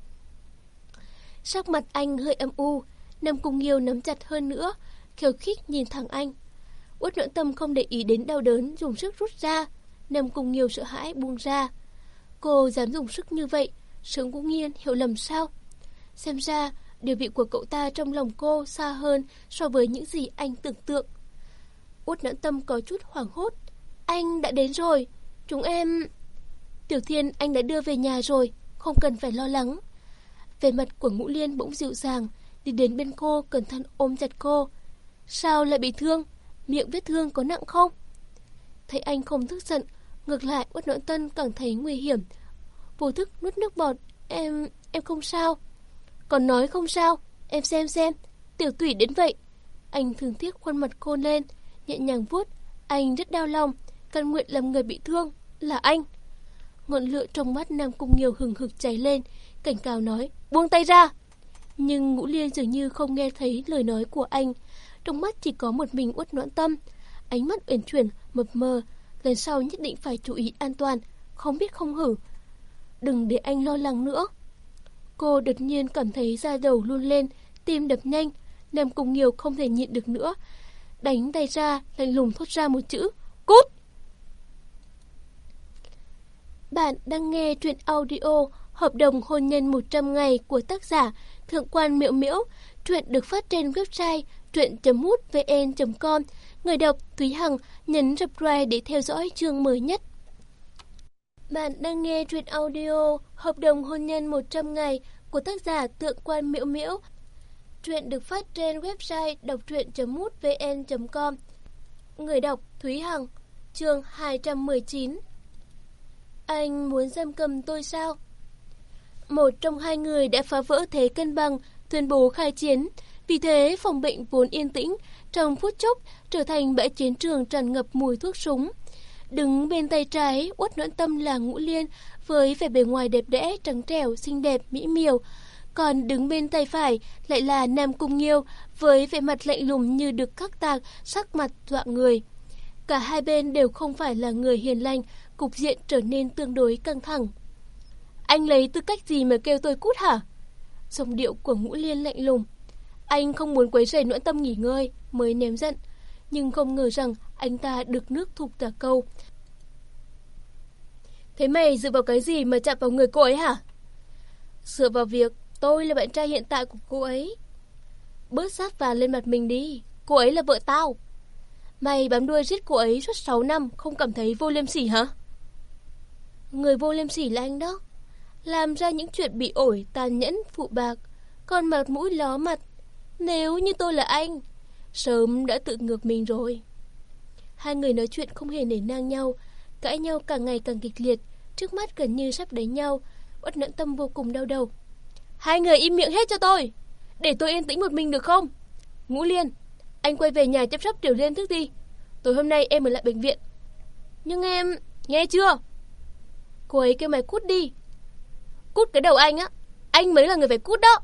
Sắc mặt anh hơi âm u, Nam Cung Nghiêu nắm chặt hơn nữa, khiêu khích nhìn thẳng anh. Uất Noãn Tâm không để ý đến đau đớn, dùng sức rút ra. Nam Cung Nghiêu sợ hãi buông ra. Cô dám dùng sức như vậy, Sướng Vũ Nghiên hiểu lầm sao? Xem ra, địa vị của cậu ta trong lòng cô xa hơn so với những gì anh tưởng tượng. Út nãn tâm có chút hoảng hốt. Anh đã đến rồi, chúng em... Tiểu Thiên anh đã đưa về nhà rồi, không cần phải lo lắng. Về mặt của Ngũ Liên bỗng dịu dàng, đi đến bên cô cẩn thận ôm chặt cô. Sao lại bị thương? Miệng vết thương có nặng không? Thấy anh không tức giận, ngược lại Uất Noãn Tân càng thấy nguy hiểm. Vô thức nuốt nước bọt, em, em không sao. Còn nói không sao, em xem xem, tiểu tủy đến vậy. Anh thường tiếc khuôn mặt cô lên, nhẹ nhàng vuốt. Anh rất đau lòng, căn nguyện làm người bị thương, là anh. Ngọn lửa trong mắt Nam Cung Nghiêu hừng hực cháy lên, cảnh cáo nói, buông tay ra. Nhưng Ngũ Liên dường như không nghe thấy lời nói của anh. Trong mắt chỉ có một mình uất noãn tâm. Ánh mắt uyển chuyển, mập mờ. Lần sau nhất định phải chú ý an toàn, không biết không hử. Đừng để anh lo lắng nữa. Cô đột nhiên cảm thấy da đầu luôn lên, tim đập nhanh. Nam Cung Nghiêu không thể nhịn được nữa. Đánh tay ra, lạnh lùng thốt ra một chữ. Cút! Bạn đang nghe truyện audio Hợp đồng hôn nhân 100 ngày của tác giả Thượng quan Miễu Miễu. Truyện được phát trên website truyện.mútvn.com. Người đọc Thúy Hằng nhấn subscribe để theo dõi chương mới nhất. Bạn đang nghe truyện audio Hợp đồng hôn nhân 100 ngày của tác giả Tượng Quan Miễu Miễu. Truyện được phát trên website đọc truyện.mútvn.com. Người đọc Thúy Hằng, chương 219. Anh muốn giam cầm tôi sao? Một trong hai người đã phá vỡ thế cân bằng, tuyên bố khai chiến. Vì thế, phòng bệnh vốn yên tĩnh, trong phút chốc trở thành bãi chiến trường tràn ngập mùi thuốc súng. Đứng bên tay trái, uất noãn tâm là ngũ liên, với vẻ bề ngoài đẹp đẽ, trắng trẻo, xinh đẹp, mỹ miều. Còn đứng bên tay phải lại là Nam Cung Nghiêu, với vẻ mặt lạnh lùng như được khắc tạc, sắc mặt dọa người. Cả hai bên đều không phải là người hiền lành, cục diện trở nên tương đối căng thẳng. Anh lấy tư cách gì mà kêu tôi cút hả? Giọng điệu của ngũ liên lạnh lùng. Anh không muốn quấy rầy noãn tâm nghỉ ngơi, mới ném giận. Nhưng không ngờ rằng anh ta được nước thục cả câu. Thế mày dựa vào cái gì mà chạm vào người cô ấy hả? Dựa vào việc tôi là bạn trai hiện tại của cô ấy. Bớt sát và lên mặt mình đi, cô ấy là vợ tao. Mày bám đuôi giết cô ấy suốt 6 năm không cảm thấy vô liêm sỉ hả? Người vô liêm sỉ là anh đó. Làm ra những chuyện bị ổi, tàn nhẫn, phụ bạc, còn mặt mũi ló mặt. Nếu như tôi là anh, sớm đã tự ngược mình rồi. Hai người nói chuyện không hề nể nang nhau, cãi nhau càng ngày càng kịch liệt, trước mắt gần như sắp đánh nhau, uất nẫn tâm vô cùng đau đầu. Hai người im miệng hết cho tôi, để tôi yên tĩnh một mình được không? Ngũ Liên, anh quay về nhà chăm sóc Tiểu Liên thức đi. Tối hôm nay em ở lại bệnh viện. Nhưng em, nghe chưa? Cô ấy kêu mày cút đi. Cút cái đầu anh á. Anh mới là người phải cút đó.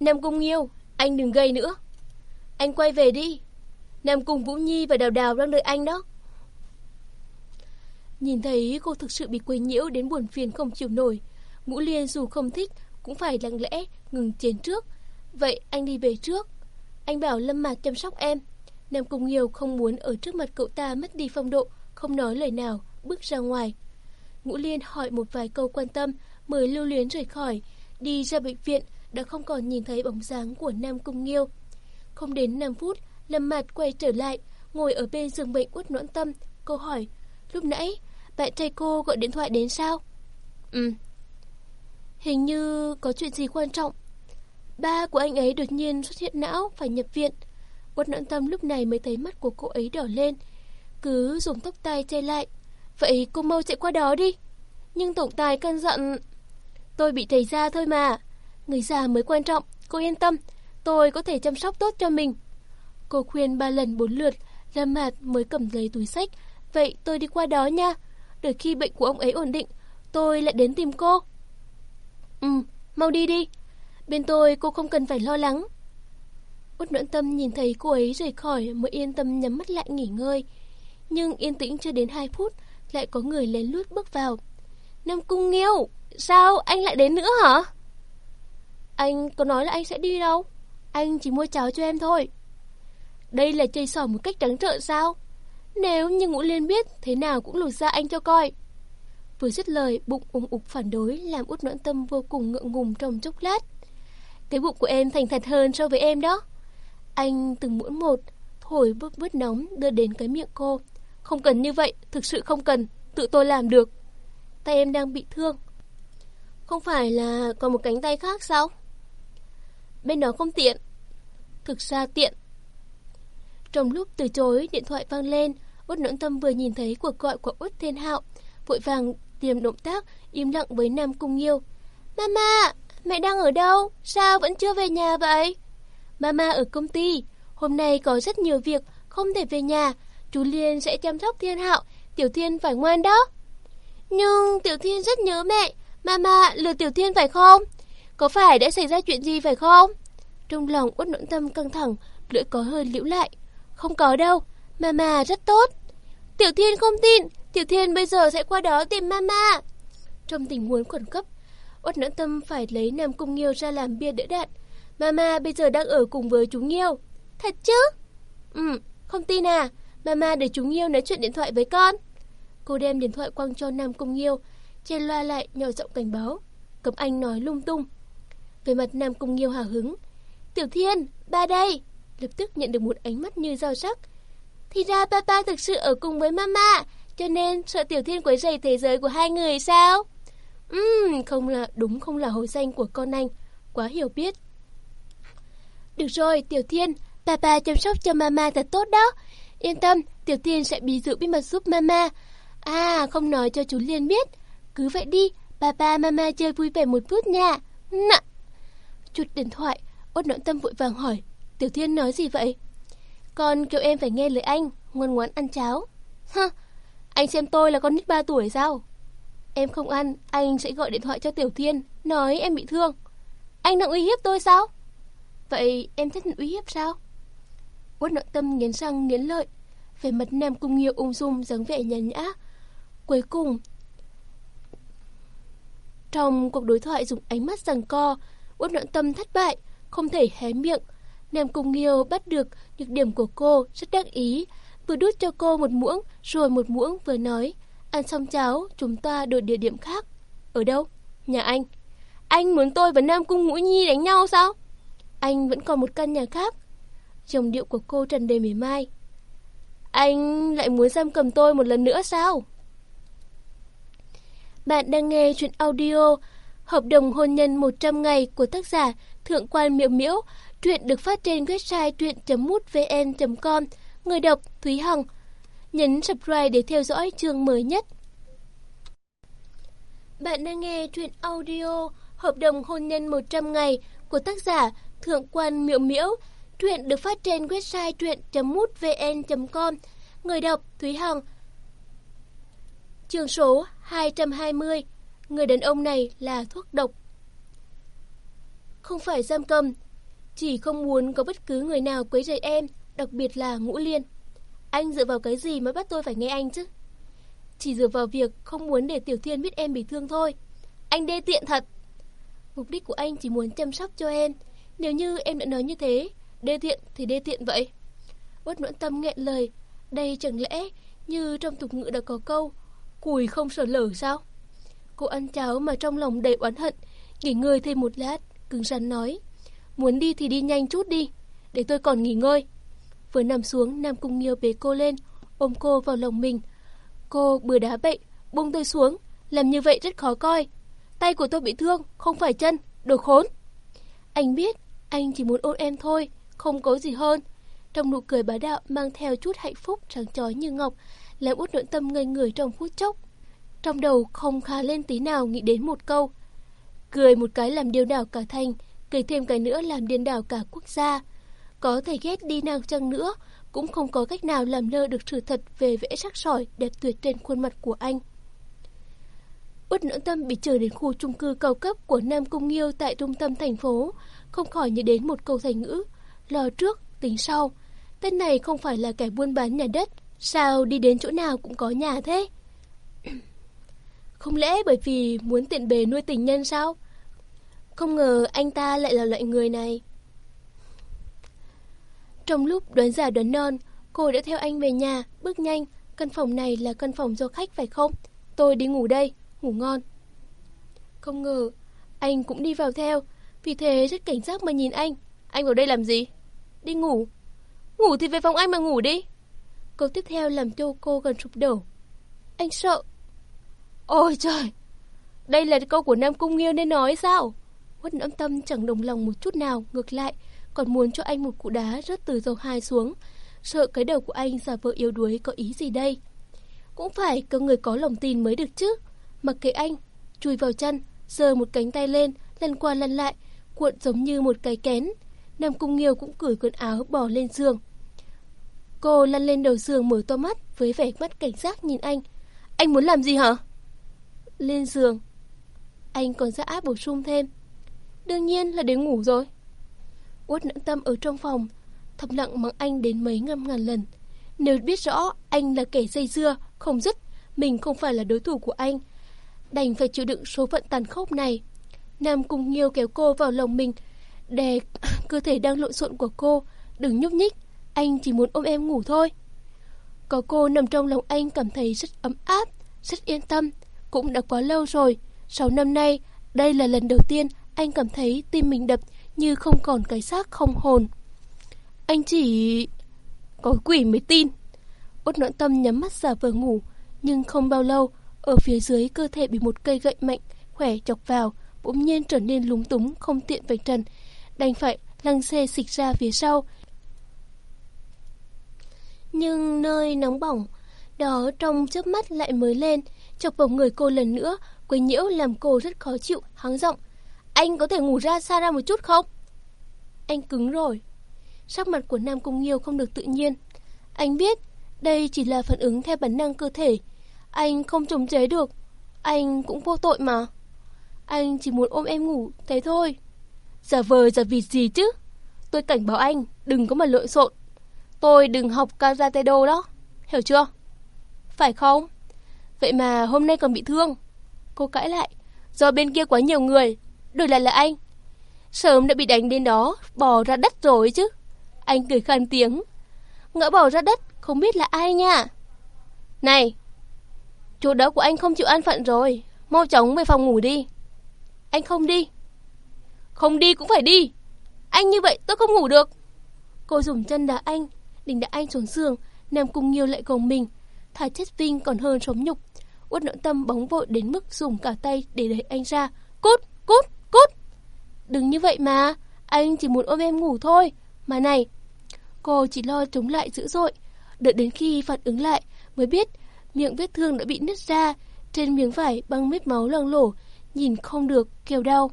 Nam Cung Nghiêu, anh đừng gây nữa. Anh quay về đi. Nam Cung Vũ Nhi và Đào Đào đang đợi anh đó. Nhìn thấy cô thực sự bị quấy nhiễu đến buồn phiền không chịu nổi. Ngũ Liên dù không thích cũng phải lặng lẽ ngừng chiến trước. Vậy anh đi về trước. Anh bảo Lâm mạc chăm sóc em. Nam Cung Nghiêu không muốn ở trước mặt cậu ta mất đi phong độ, không nói lời nào, bước ra ngoài. Ngũ Liên hỏi một vài câu quan tâm, mới lưu luyến rời khỏi. Đi ra bệnh viện, đã không còn nhìn thấy bóng dáng của Nam Cung Nghiêu. Không đến 5 phút, Lâm Mạt quay trở lại, ngồi ở bên giường bệnh uất noãn tâm. Cô hỏi, lúc nãy, bạn trai cô gọi điện thoại đến sao? Ừ. Hình như có chuyện gì quan trọng. Ba của anh ấy đột nhiên xuất hiện não, phải nhập viện. Uất noãn tâm lúc này mới thấy mắt của cô ấy đỏ lên. Cứ dùng tóc tai che lại. Vậy cô mau chạy qua đó đi. Nhưng tổng tài căn dặn... Tôi bị thầy ra thôi mà. Người già mới quan trọng, cô yên tâm. Tôi có thể chăm sóc tốt cho mình. Cô khuyên ba lần bốn lượt, Lâm Mạt mới cầm lấy túi sách. Vậy tôi đi qua đó nha. đợi khi bệnh của ông ấy ổn định, tôi lại đến tìm cô. Ừ, mau đi đi. Bên tôi cô không cần phải lo lắng. Út Nguyễn tâm nhìn thấy cô ấy rời khỏi mới yên tâm nhắm mắt lại nghỉ ngơi. Nhưng yên tĩnh chưa đến 2 phút, lại có người lén lút bước vào. Nam Cung Nghiêu, sao anh lại đến nữa hả? Anh có nói là anh sẽ đi đâu? anh chỉ mua cháo cho em thôi. Đây là chơi sỏ một cách trắng trợn sao? Nếu như Ngũ Liên biết, thế nào cũng lột ra anh cho coi. Vừa dứt lời, bụng ủng ục phản đối làm út noãn tâm vô cùng ngượng ngùng trong chốc lát. Cái bụng của em thành thật hơn so với em đó. Anh từng muỗng một, thổi bớt bớt nóng đưa đến cái miệng cô. Không cần như vậy, thực sự không cần, tự tôi làm được. Tay em đang bị thương. Không phải là còn một cánh tay khác sao? Bên đó không tiện. Thực ra tiện. Trong lúc từ chối, điện thoại vang lên, Út Nỗn Tâm vừa nhìn thấy cuộc gọi của Út Thiên Hạo, vội vàng tìm động tác im lặng với Nam Cung Nghiêu. "Mama, mẹ đang ở đâu? Sao vẫn chưa về nhà vậy?" "Mama ở công ty, hôm nay có rất nhiều việc, không thể về nhà, chú Liên sẽ chăm sóc Thiên Hạo, Tiểu Thiên phải ngoan đó." "Nhưng Tiểu Thiên rất nhớ mẹ, Mama lừa Tiểu Thiên phải không? Có phải đã xảy ra chuyện gì phải không?" Trong lòng Út nỗi Tâm căng thẳng, lưỡi có hơi liễu lại. "Không có đâu, Mama rất tốt." Tiểu Thiên không tin, Tiểu Thiên bây giờ sẽ qua đó tìm mama. Trong tình huống khẩn cấp, Uất nỗi Tâm phải lấy Nam Cung Nghiêu ra làm bia đỡ đạn. Mama bây giờ đang ở cùng với chúng Nghiêu. Thật chứ? Ừ, không tin à? Mama để chúng Nghiêu nói chuyện điện thoại với con. Cô đem điện thoại quăng cho Nam Cung Nghiêu, trên loa lại nhỏ giọng cảnh báo. Cấm anh nói lung tung. Về mặt Nam Cung Nghiêu hào hứng. Tiểu Thiên, ba đây. Lập tức nhận được một ánh mắt như dao sắc. Thì ra papa thực sự ở cùng với mama, cho nên sợ Tiểu Thiên quấy rầy thế giới của hai người sao? Ừm, không là đúng không là hồi danh của con anh, quá hiểu biết. Được rồi, Tiểu Thiên, papa chăm sóc cho mama thật tốt đó. Yên tâm, Tiểu Thiên sẽ bí giữ bí mật giúp mama. À, không nói cho chú Liên biết. Cứ vậy đi, papa mama chơi vui vẻ một phút nha. Nạ chuột điện thoại, út nội tâm vội vàng hỏi. Tiểu Thiên nói gì vậy? Con kêu em phải nghe lời anh, ngoan ngoãn ăn cháo. Hơ, anh xem tôi là con nít 3 tuổi sao? Em không ăn, anh sẽ gọi điện thoại cho Tiểu Thiên, nói em bị thương. Anh đang uy hiếp tôi sao? Vậy em thích uy hiếp sao? út nội tâm nghiến răng nghiến lợi, về mặt Nam Cung Nghiêu ung dung dáng vẻ nhàn nhã. Cuối cùng, trong cuộc đối thoại dùng ánh mắt giằng co, Uất Noãn Tâm thất bại, không thể hé miệng. Nam Cung Nghiêu bắt được nhược điểm của cô, rất đắc ý, vừa đút cho cô một muỗng, rồi một muỗng vừa nói, ăn xong cháo, chúng ta đổi địa điểm khác. Ở đâu? Nhà anh. Anh muốn tôi và Nam Cung Ngũ Nhi đánh nhau sao? Anh vẫn còn một căn nhà khác. Dòng điệu của cô tràn đầy mỉa mai. Anh lại muốn giam cầm tôi một lần nữa sao? Bạn đang nghe chuyện audio Hợp đồng hôn nhân 100 ngày của tác giả Thượng quan Miễu Miễu. Truyện được phát trên website truyện.mútvn.com. Người đọc Thúy Hằng. Nhấn subscribe để theo dõi chương mới nhất. Bạn đang nghe truyện audio Hợp đồng hôn nhân 100 ngày của tác giả Thượng quan Miệu Miễu. Truyện được phát trên website truyện.mútvn.com. Người đọc Thúy Hằng. Chương số 220. Người đàn ông này là thuốc độc. Không phải giam cầm, chỉ không muốn có bất cứ người nào quấy rầy em, đặc biệt là Ngũ Liên. Anh dựa vào cái gì mới bắt tôi phải nghe anh chứ? Chỉ dựa vào việc không muốn để Tiểu Thiên biết em bị thương thôi. Anh đê tiện thật. Mục đích của anh chỉ muốn chăm sóc cho em. Nếu như em đã nói như thế, đê tiện thì đê tiện vậy. Bất nỗi tâm nghẹn lời. Đây chẳng lẽ như trong tục ngữ đã có câu Cùi không sợ lở sao? Cô ăn cháo mà trong lòng đầy oán hận, nghỉ ngơi thêm một lát, cứng rắn nói. Muốn đi thì đi nhanh chút đi, để tôi còn nghỉ ngơi. Vừa nằm xuống, Nam Cung Nghiêu bế cô lên, ôm cô vào lòng mình. Cô bừa đá bậy, buông tôi xuống, làm như vậy rất khó coi. Tay của tôi bị thương, không phải chân, đồ khốn. Anh biết, anh chỉ muốn ôm em thôi, không có gì hơn. Trong nụ cười bá đạo mang theo chút hạnh phúc trắng trói như ngọc, làm út nội tâm ngây người trong phút chốc. Trong đầu không khá lên tí nào nghĩ đến một câu. Cười một cái làm điêu đảo cả thành, cười thêm cái nữa làm điên đảo cả quốc gia. Có thể ghét đi nào chăng nữa, cũng không có cách nào làm lơ được sự thật về vẽ sắc sỏi đẹp tuyệt trên khuôn mặt của anh. Út nỗi tâm bị trở đến khu chung cư cao cấp của Nam Cung Nghiêu tại trung tâm thành phố, không khỏi nhớ đến một câu thành ngữ, lo trước, tính sau. Tên này không phải là kẻ buôn bán nhà đất, sao đi đến chỗ nào cũng có nhà thế? Không lẽ bởi vì muốn tiện bề nuôi tình nhân sao? Không ngờ anh ta lại là loại người này. Trong lúc đoán giả đoán non, cô đã theo anh về nhà, bước nhanh. Căn phòng này là căn phòng do khách phải không? Tôi đi ngủ đây, ngủ ngon. Không ngờ, anh cũng đi vào theo, vì thế rất cảnh giác mà nhìn anh. Anh vào đây làm gì? Đi ngủ. Ngủ thì về phòng anh mà ngủ đi. Câu tiếp theo làm cho cô gần sụp đổ. Anh sợ. Ôi trời! Đây là câu của Nam Cung Nghiêu nên nói sao? Huấn âm tâm chẳng đồng lòng một chút nào, ngược lại, còn muốn cho anh một cú đá rớt từ dầu hai xuống. Sợ cái đầu của anh giả vợ yếu đuối có ý gì đây? Cũng phải có người có lòng tin mới được chứ. Mặc kệ anh, chui vào chân, giơ một cánh tay lên, lăn qua lăn lại, cuộn giống như một cái kén. Nam Cung Nghiêu cũng cởi quần áo bỏ lên giường. Cô lăn lên đầu giường mở to mắt với vẻ mắt cảnh giác nhìn anh. Anh muốn làm gì hả? Lên giường. Anh còn ra áp bổ sung thêm. Đương nhiên là đến ngủ rồi. Út nặng tâm ở trong phòng, thầm lặng mắng anh đến mấy ngâm ngàn lần. Nếu biết rõ anh là kẻ dây dưa, không dứt, mình không phải là đối thủ của anh. Đành phải chịu đựng số phận tàn khốc này. Nam cùng nhiều kéo cô vào lòng mình, đè cơ thể đang lộn xộn của cô. Đừng nhúc nhích, anh chỉ muốn ôm em ngủ thôi. Có cô nằm trong lòng anh cảm thấy rất ấm áp, rất yên tâm. Cũng đã quá lâu rồi, sáu năm nay, đây là lần đầu tiên anh cảm thấy tim mình đập như không còn cái xác không hồn. Anh chỉ... Có quỷ mới tin. Út nội tâm nhắm mắt giả vờ ngủ, nhưng không bao lâu, ở phía dưới cơ thể bị một cây gậy mạnh, khỏe chọc vào, bỗng nhiên trở nên lúng túng, không tiện vạch trần. Đành phải lăng xê xịch ra phía sau. Nhưng nơi nóng bỏng, đó trong chớp mắt lại mới lên, chọc vào người cô lần nữa, quấy nhiễu làm cô rất khó chịu, hắng giọng. Anh có thể ngủ ra xa ra một chút không? Anh cứng rồi. Sắc mặt của Nam Cung Nghiêu không được tự nhiên. Anh biết đây chỉ là phản ứng theo bản năng cơ thể. Anh không chống chế được. Anh cũng vô tội mà. Anh chỉ muốn ôm em ngủ, thế thôi. Giả vờ giả vịt gì chứ? Tôi cảnh báo anh, đừng có mà lộn xộn. Tôi đừng học karate đô đó, hiểu chưa? Phải không? Vậy mà hôm nay còn bị thương. Cô cãi lại, do bên kia quá nhiều người, đổi lại là anh. Sớm đã bị đánh đến đó, bò ra đất rồi chứ. Anh cười khan tiếng. Ngỡ bò ra đất, không biết là ai nha. Này, chỗ đó của anh không chịu an phận rồi. Mau chóng về phòng ngủ đi. Anh không đi. Không đi cũng phải đi. Anh như vậy tôi không ngủ được. Cô dùng chân đá anh, định đá anh xuống giường, nằm cùng nhiều lại gồng mình. Thà chết vinh còn hơn sống nhục. Uất nội tâm bóng vội đến mức dùng cả tay để đẩy anh ra. Cút, cút, cút. Đừng như vậy mà, anh chỉ muốn ôm em ngủ thôi. Mà này, cô chỉ lo chống lại dữ dội. Đợi đến khi phản ứng lại mới biết miệng vết thương đã bị nứt ra. Trên miếng vải băng vết máu loang lổ, nhìn không được, kêu đau.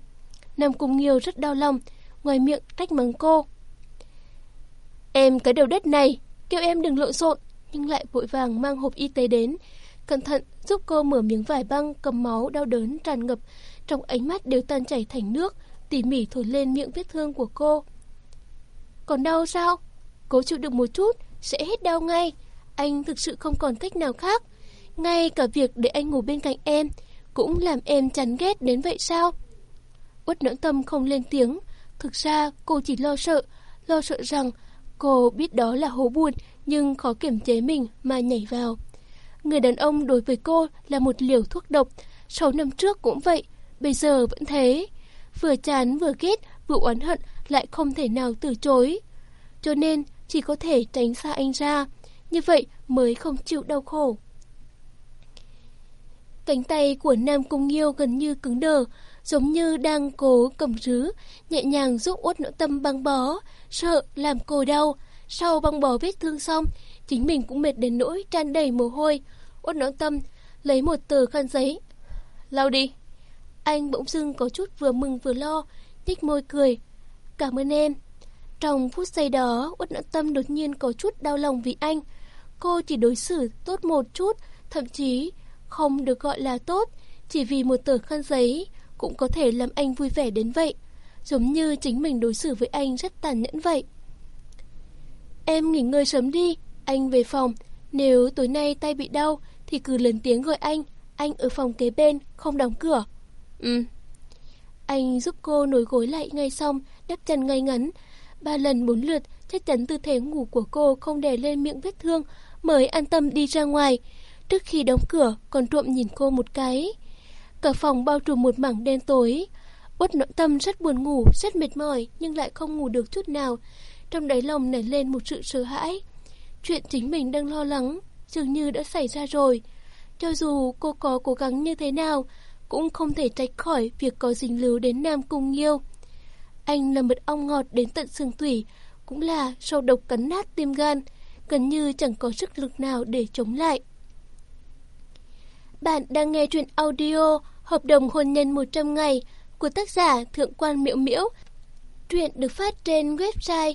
Nam Cung Nghiêu rất đau lòng, ngoài miệng trách mắng cô. Em cái đầu đất này, kêu em đừng lộn xộn, nhưng lại vội vàng mang hộp y tế đến, cẩn thận giúp cô mở miếng vải băng cầm máu đau đớn tràn ngập, trong ánh mắt đều tan chảy thành nước, tỉ mỉ thổi lên miệng vết thương của cô. Còn đau sao? Cố chịu được một chút, sẽ hết đau ngay. Anh thực sự không còn cách nào khác. Ngay cả việc để anh ngủ bên cạnh em, cũng làm em chán ghét đến vậy sao? Uất nưỡng tâm không lên tiếng. Thực ra cô chỉ lo sợ, lo sợ rằng cô biết đó là hố buồn nhưng khó kiểm chế mình mà nhảy vào. Người đàn ông đối với cô là một liều thuốc độc, 6 năm trước cũng vậy, bây giờ vẫn thế. Vừa chán vừa ghét, vừa oán hận lại không thể nào từ chối. Cho nên chỉ có thể tránh xa anh ra, như vậy mới không chịu đau khổ. Cánh tay của Nam Cung Nghiêu gần như cứng đờ, giống như đang cố cầm rứ, nhẹ nhàng giúp uất nội tâm băng bó, sợ làm cô đau. Sau băng bó vết thương xong, chính mình cũng mệt đến nỗi tràn đầy mồ hôi. Uất nội tâm lấy một tờ khăn giấy. Lau đi. Anh bỗng dưng có chút vừa mừng vừa lo, nhếch môi cười. Cảm ơn em. Trong phút giây đó, Uất nội tâm đột nhiên có chút đau lòng vì anh. Cô chỉ đối xử tốt một chút, thậm chí không được gọi là tốt, chỉ vì một tờ khăn giấy cũng có thể làm anh vui vẻ đến vậy, giống như chính mình đối xử với anh rất tàn nhẫn vậy. Em nghỉ ngơi sớm đi, anh về phòng, nếu tối nay tay bị đau thì cứ lớn tiếng gọi anh, anh ở phòng kế bên, không đóng cửa. Ừ. Anh giúp cô nối gối lại ngay xong, đắp chân ngay ngắn, Ba lần bốn lượt, chắc chắn tư thế ngủ của cô không đè lên miệng vết thương, mới an tâm đi ra ngoài. Trước khi đóng cửa, còn trộm nhìn cô một cái. Cả phòng bao trùm một mảng đen tối. Uất nội tâm rất buồn ngủ, rất mệt mỏi, nhưng lại không ngủ được chút nào. Trong đáy lòng nảy lên một sự sợ hãi. Chuyện chính mình đang lo lắng, dường như đã xảy ra rồi. Cho dù cô có cố gắng như thế nào, cũng không thể tránh khỏi việc có dính lưu đến Nam Cung Nghiêu. Anh là mật ong ngọt đến tận xương tủy, cũng là sâu độc cắn nát tim gan, gần như chẳng có sức lực nào để chống lại. Bạn đang nghe truyện audio Hợp đồng hôn nhân 100 ngày của tác giả Thượng quan Miễu Miễu. Truyện được phát trên website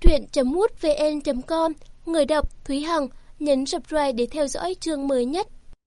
truyện.mútvn.com Người đọc Thúy Hằng nhấn subscribe để theo dõi chương mới nhất.